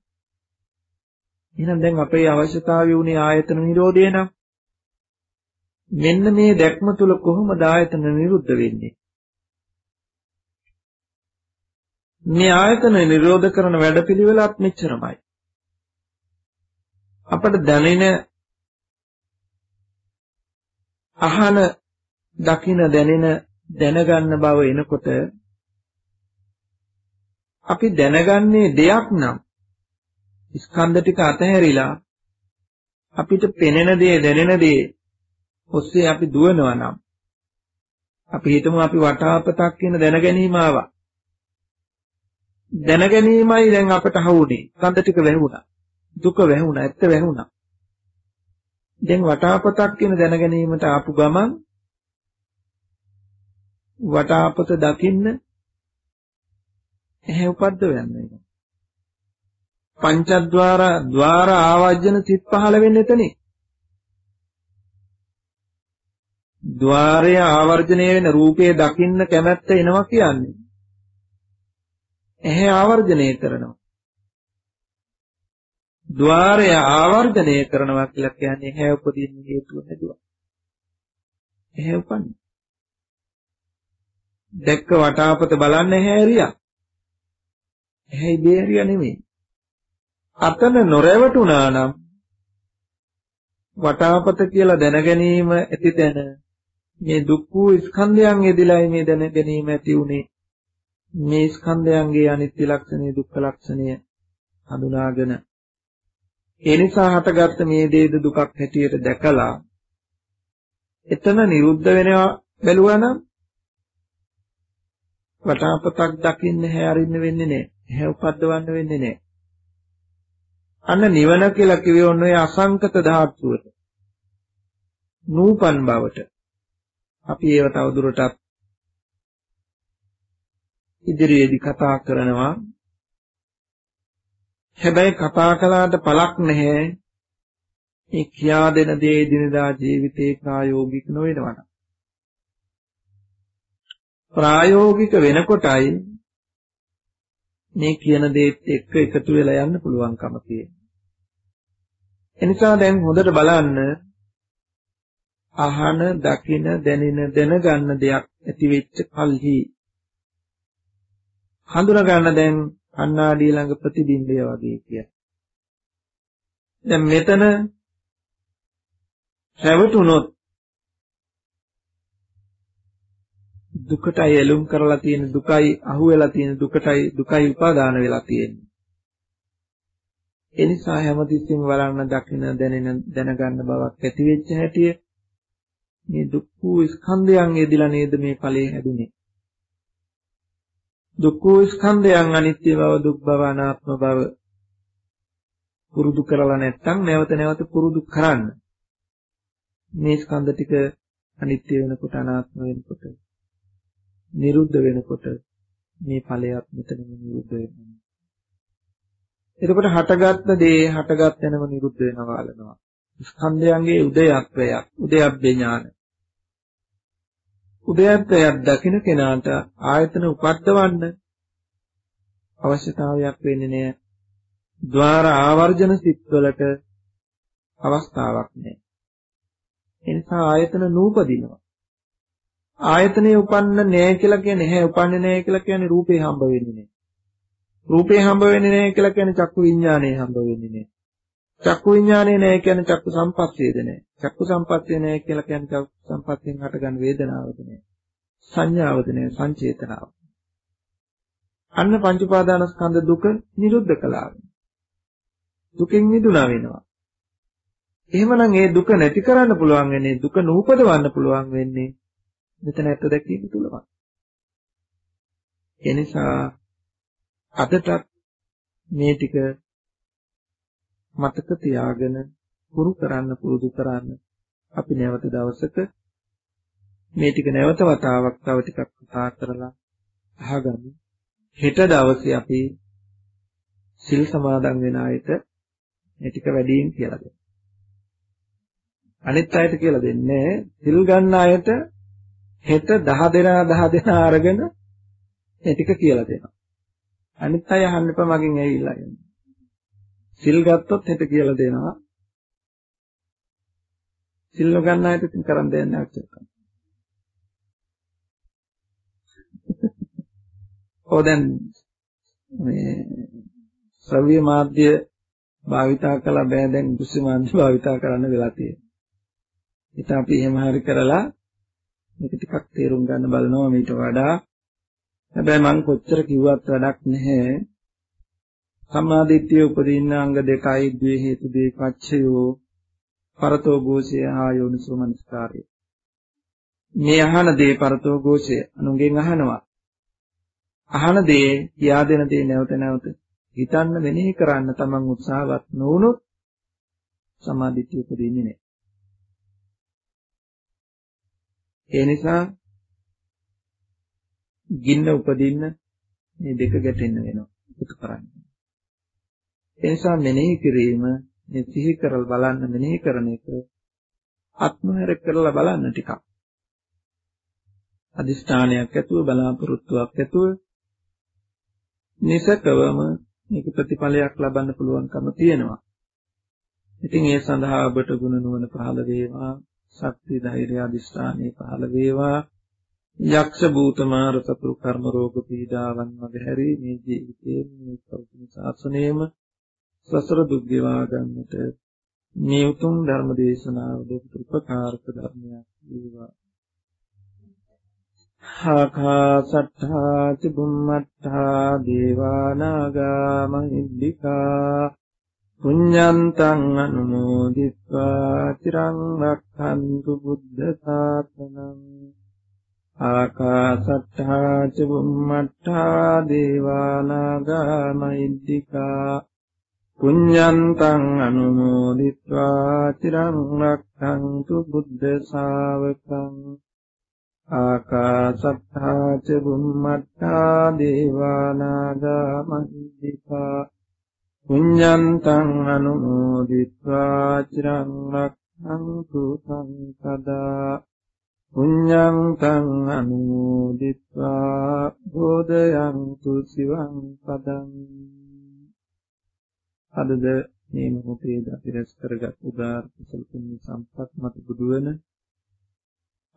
එහෙනම් දැන් අපේ අවශ්‍යතාවය උනේ ආයතන නිරෝධය නම් මෙන්න මේ දැක්ම තුල කොහොමද ආයතන නිරුද්ධ වෙන්නේ? මේ ආයතන නිරෝධ කරන වැඩපිළිවෙලත් මෙච්චරමයි. අපට දැනෙන අහන දකින දැනෙන දැනගන්න බව එනකොට අපි දැනගන්නේ දෙයක් නම් ස්කන්ධ ටික අතහැරිලා අපිට පෙනෙන දේ දැනෙන දේ ඔස්සේ අපි දුවනවා නම් අපි හිතමු අපි වටාපතක් කියන දැනගැනීම ආවා. දැනගැනීමයි දැන් අපට හවුනේ ස්කන්ධ ටික වැහුණා. දුක වැහුණා. ඇත්ත වැහුණා. දැන් වටාපතක් කියන දැනගැනීමට ආපු ගමන් වටාපත දකින්න ඇහැ උපද්දව යන්නේ. පංචද්වාර ద్వාර ආවර්ජන සිත් පහළ වෙන්නේ එතනේ. ద్వාරය ආවර්ජණය වෙන රූපය දකින්න කැමැත්ත එනවා කියන්නේ. එහේ ආවර්ජණය කරනවා. ద్వාරය ආවර්ජණය කරනවා කියලා කියන්නේ එහේ උපදින්න හේතුව හැදුවා. එහේ උපන්නේ. දැක්ක වටාපත බලන්න හැරියා. එහේ බේරියා නෙමෙයි. අතන නොරැවටුණා නම් වටාපත කියලා දැන ගැනීම ඇති තැන මේ දුක් වූ ස්කන්ධයන් යෙදිලායි මේ දැන ගැනීම ඇති උනේ මේ ස්කන්ධයන්ගේ අනිත්‍ය ලක්ෂණය දුක්ඛ ලක්ෂණය හඳුනාගෙන ඒ නිසා හටගත්ත මේ දේද දුකක් හැටියට දැකලා එතන නිරුද්ධ වෙනවා බැලුවා නම් වටාපතක් දකින්න හැරින්න වෙන්නේ නැහැ. හැ උපද්දවන්න වෙන්නේ නැහැ. අන්න නිවන කියලා කිව්වේ ඔන්න ඔය අසංකත ධාතුවට. නූපන් බවට. අපි ඒව තවදුරටත් ඉදිරියේදී කතා කරනවා හැබැයි කතා කළාට පළක් නැහැ. මේ කියා දෙන දේ දිනදා ජීවිතේ ප්‍රායෝගික නොවෙනවා. ප්‍රායෝගික වෙනකොටයි මේ කියන දේත් එක්ක එකතු වෙලා යන්න පුළුවන්කම තියෙන්නේ. එනිසා දැන් හොඳට බලන්න අහන, දකින, දැනෙන, දැනගන්න දෙයක් ඇති වෙච්ච කල්හි හඳුනා ගන්න දැන් කණ්ණාඩිය ළඟ ප්‍රතිබිම්බය වගේ කිය. දැන් මෙතන රැවටුනොත් දුකටයි එළුම් කරලා තියෙන දුකයි අහුවෙලා තියෙන දුකටයි දුකයි උපාදාන වෙලා තියෙන්නේ. ඒ නිසා හැමතිස්සෙම බලන්න දකින දැනෙන දැනගන්න බවක් ඇති වෙච්ච හැටිය මේ දුක් වූ ස්කන්ධයන් යෙදিলা නේද මේ ඵලයේ හැදුනේ. දුක් වූ ස්කන්ධයන් අනිත්‍ය බව දුක් බව අනාත්ම බව පුරුදු කරලා නැත්නම් නැවත නැවත පුරුදු කරන්න. මේ ස්කන්ධ ටික අනිත්‍ය වෙනකොට අනාත්ම වෙනකොට නිරුද්ධ වෙනකොට මේ ඵලයක් මෙතනම නිරුද්ධ වෙනවා. එතකොට හටගත්ත දේ හටගත් වෙනම නිරුද්ධ වෙනවා වලනවා. ස්කන්ධයන්ගේ උදයත්වයක්, උදයබ්බේ ඥාන. උදයත්වයක් දකින්න කෙනාට ආයතන උපද්දවන්න අවශ්‍යතාවයක් වෙන්නේ නැහැ. ద్వාර ආවර්ජන සිත්වලට අවස්ථාවක් නැහැ. එනිසා ආයතන නූපදිනවා. ආයතනේ උපන්න නැහැ කියලා කියන්නේ නැහැ උපන්නේ නැහැ කියලා කියන්නේ රූපේ හම්බ වෙන්නේ නැහැ. රූපේ හම්බ වෙන්නේ නැහැ කියලා කියන්නේ චක්කු විඥානේ හම්බ වෙන්නේ නැහැ. චක්කු විඥානේ නැහැ කියන්නේ චක්කු සම්පස්සේද නැහැ. චක්කු සම්පස්සේ නැහැ කියලා කියන්නේ චක්කු සම්පස්යෙන් හටගන්න වේදනාවද නැහැ. සංඥාවද නැහැ සංචේතනාව. අන්න පංච උපාදානස්කන්ධ දුක නිරුද්ධ කළා. දුකෙන් මිදුණා වෙනවා. එහෙමනම් ඒ දුක නැති කරන්න පුළුවන් වෙන්නේ දුක නූපදවන්න පුළුවන් වෙන්නේ මෙතන ඇත්ත දැකීම තුලමයි. ඒ නිසා අදටත් මේ ටික මතක තියාගෙන පුරු කරන්න පුරුදු කරන්න අපි නැවත දවසක මේ ටික නැවත වතාවක් තව ටිකක් කතා කරලා අහගමු. හෙට දවසේ අපි සිල් සමාදන් වෙන අයට මේ ටික වැඩියෙන් කියලා දෙන්න. අනිත් අයට කියලා දෙන්නේ සිල් ගන්න අයට හෙට 10 දෙනා 10 දෙනා අරගෙන මේ ටික කියලා දෙනවා. අනිත් අය අහන්න එපා මගෙන් ඇවිල්ලා එන්න. සිල් ගත්තොත් හෙට කියලා දෙනවා. සිල් නොගන්න අයට ඉතින් කරන් දෙන්නේ නැහැ ඔච්චර. ඔය දැන් මේ ශ්‍රව්‍ය මාධ්‍ය භාවිතා කළා බෑ දැන් දෘශ්‍ය මාධ්‍ය භාවිතා කරන්න වෙලා තියෙනවා. ඉතින් අපි එහෙම හරි කරලා මේක ටිකක් තේරුම් ගන්න බලනවා මීට වඩා. හැබැයි මම කොච්චර කිව්වත් වැඩක් නැහැ. සම්මාදිට්ඨිය උපදින්න අංග දෙකයි ද්වේ හේතු දීපච්චයෝ පරතෝ ഘോഷය හා යෝනිසෝ මනස්කාරය. මේ අහන දේ පරතෝ ഘോഷය අනුගෙන් අහනවා. අහන දේ යාදෙන දේ නැවත නැවත හිතන්න මෙනෙහි කරන්න තමන් උත්සාහවත් නොවුනොත් සමාධිත්‍ය උපදින්නේ නැහැ. ඒ නිසා ගින්න උපදින්න මේ දෙක ගැටෙන්න වෙනවා. ඒක කරන්නේ. ඒ නිසා මෙනෙහි කිරීම මේ සිහි කරලා බලන්න මෙනෙහි කරන එක අත්මහැර කරලා බලන්න ටිකක්. අදිෂ්ඨානයක් ඇතුව බලාපොරොත්තුවක් ඇතුව නිසකවම මේක ප්‍රතිඵලයක් ලබන්න පුළුවන්කම තියෙනවා. ඉතින් ඒ සඳහා ඔබට ගුණ නුවණ පහළ වේවා, ශක්ති ධෛර්ය අධිෂ්ඨානෙ පහළ වේවා. යක්ෂ භූත මාර සතුරු කර්ම රෝග පීඩාවන් මගහැරි මේ ජීවිතයේ මේ සෞඛ්‍ය ශාසනයේම සසර දුක් ගෙවා ගන්නට මේ උතුම් ධර්ම දේශනාව දෙකට උපකාරක ධර්මයක් වේවා. ආකාසට්ඨා චුම්මට්ඨා දේවානාගා මහිද්దికා පුඤ්ඤන්තං අනුමෝදිත්වා চিරං රක්ඛන්තු බුද්ධ ශාසනං ආකාසට්ඨා චුම්මට්ඨා දේවානාගා මහිද්దికා පුඤ්ඤන්තං අනුමෝදිत्वा චිරං රක්ඛන්තු බුද්ධ ශාවකං ආකාසත්තා ච බුම්මත්තා දේවානාගා මහිද්దికා පුඤ්ඤන්තං අනුමෝදිत्वा චිරං රක්ඛන්තු සංසදා පුඤ්ඤන්තං අනුමෝදිत्वा බෝධයන්තු සිවං පදං අදද මේ මොහොතේ දතිරස් කරගත් උදාාර කුසල පුණ්‍ය සම්පත් මත බුදුවන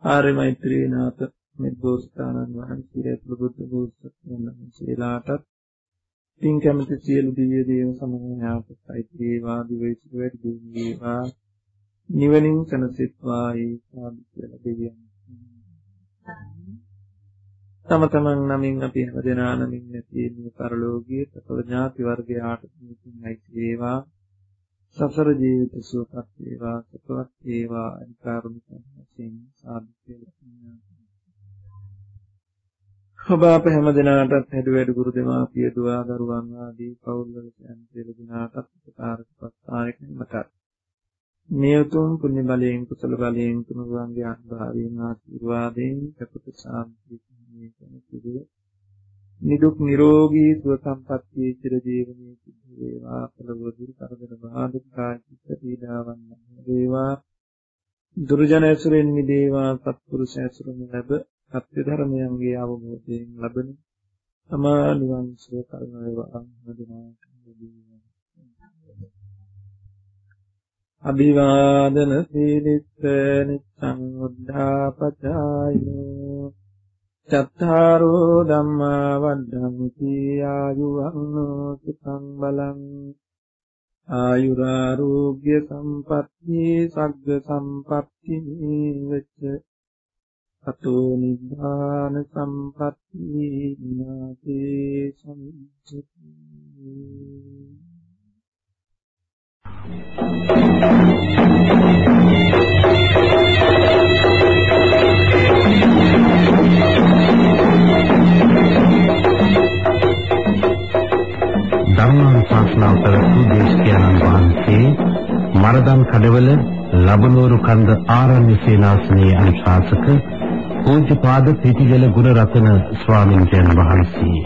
ආර්ය මෛත්‍රී නාත මෙද්දෝස්ථානන් වහන්සේ ඇතුළු බුද්ධ බෝසත්තුන් වහන්සේලාටත් පින් කැමති සියලු දිව්‍ය දේව සමූහයාටත් අයිති වේවා දිවයිසු වැඩි වේවා. නිවනින් සනසෙත්වා ඒ සාදු කියලා දෙවියන් තම තමන් නමින් අපි හැමදෙනා නමින් නැති මේ පරලෝකීය සකල ඥාති වර්ගයාට මුතුන්යි වේවා. සසර ජීවිත සුවපත් වේවා සපවත් වේවා. අනිකාරුණික වශයෙන් සාදු කියලා ඔබ අප හැම දිනාටත් හැඩ වැඩ ගුරු දෙමාපිය දුව දරුවන් ආදී පවුල් වල යන සියලු දිනාටත් උපකාරක පස්තාරක මතත් මේ උතුම් පුණ්‍ය බලයෙන් කුසල බලයෙන් තුනුරුවන්ගේ අනුභවයෙන් ආශිර්වාදයෙන් සතුට සාන්තිය මේ කරන සිදුව. නිදුක් නිරෝගී සුව සම්පන්නිය චිර ජීවනයේ සිද්ධ වේවා. පළවදුරු කරදර බාධක කායික පීඩාවන් වේවා. දුර්ජන ඇසුරෙන් මිදේවා. සත්පුරුෂ ඇසුරෙන් ලැබ සත්‍ය ධර්මයන්ගේ අවබෝධයෙන් ලබන තමා නිවන් සුව කරන වේවා. අනුමೋದනාට අභිවාදන සීලිස්ස නිච්ඡං උද්ධාපචායෝ චත්තාරෝ ධම්මා වඩ්ඩಂತಿ ආයුවන්නෝ සුඛං බලං ආයුරාෝග්‍ය සම්පත්‍ති සග්ග සම්පත්‍ති නිවච්ච අතෝ නිබ්බාන සම්පත්‍ති විනාසේ සම්චති ධර්මානුශාසනාව පැවැත්වූ දේශකයන්න් වහන්සේ මරදම් කඩවල ලබනෝරු කන්ද ආරණ්‍ය සේනාසනයේ අනුශාසක පූජ්‍යපාද පිටිගල ගුණරත්න ස්වාමීන් වහන්සේ.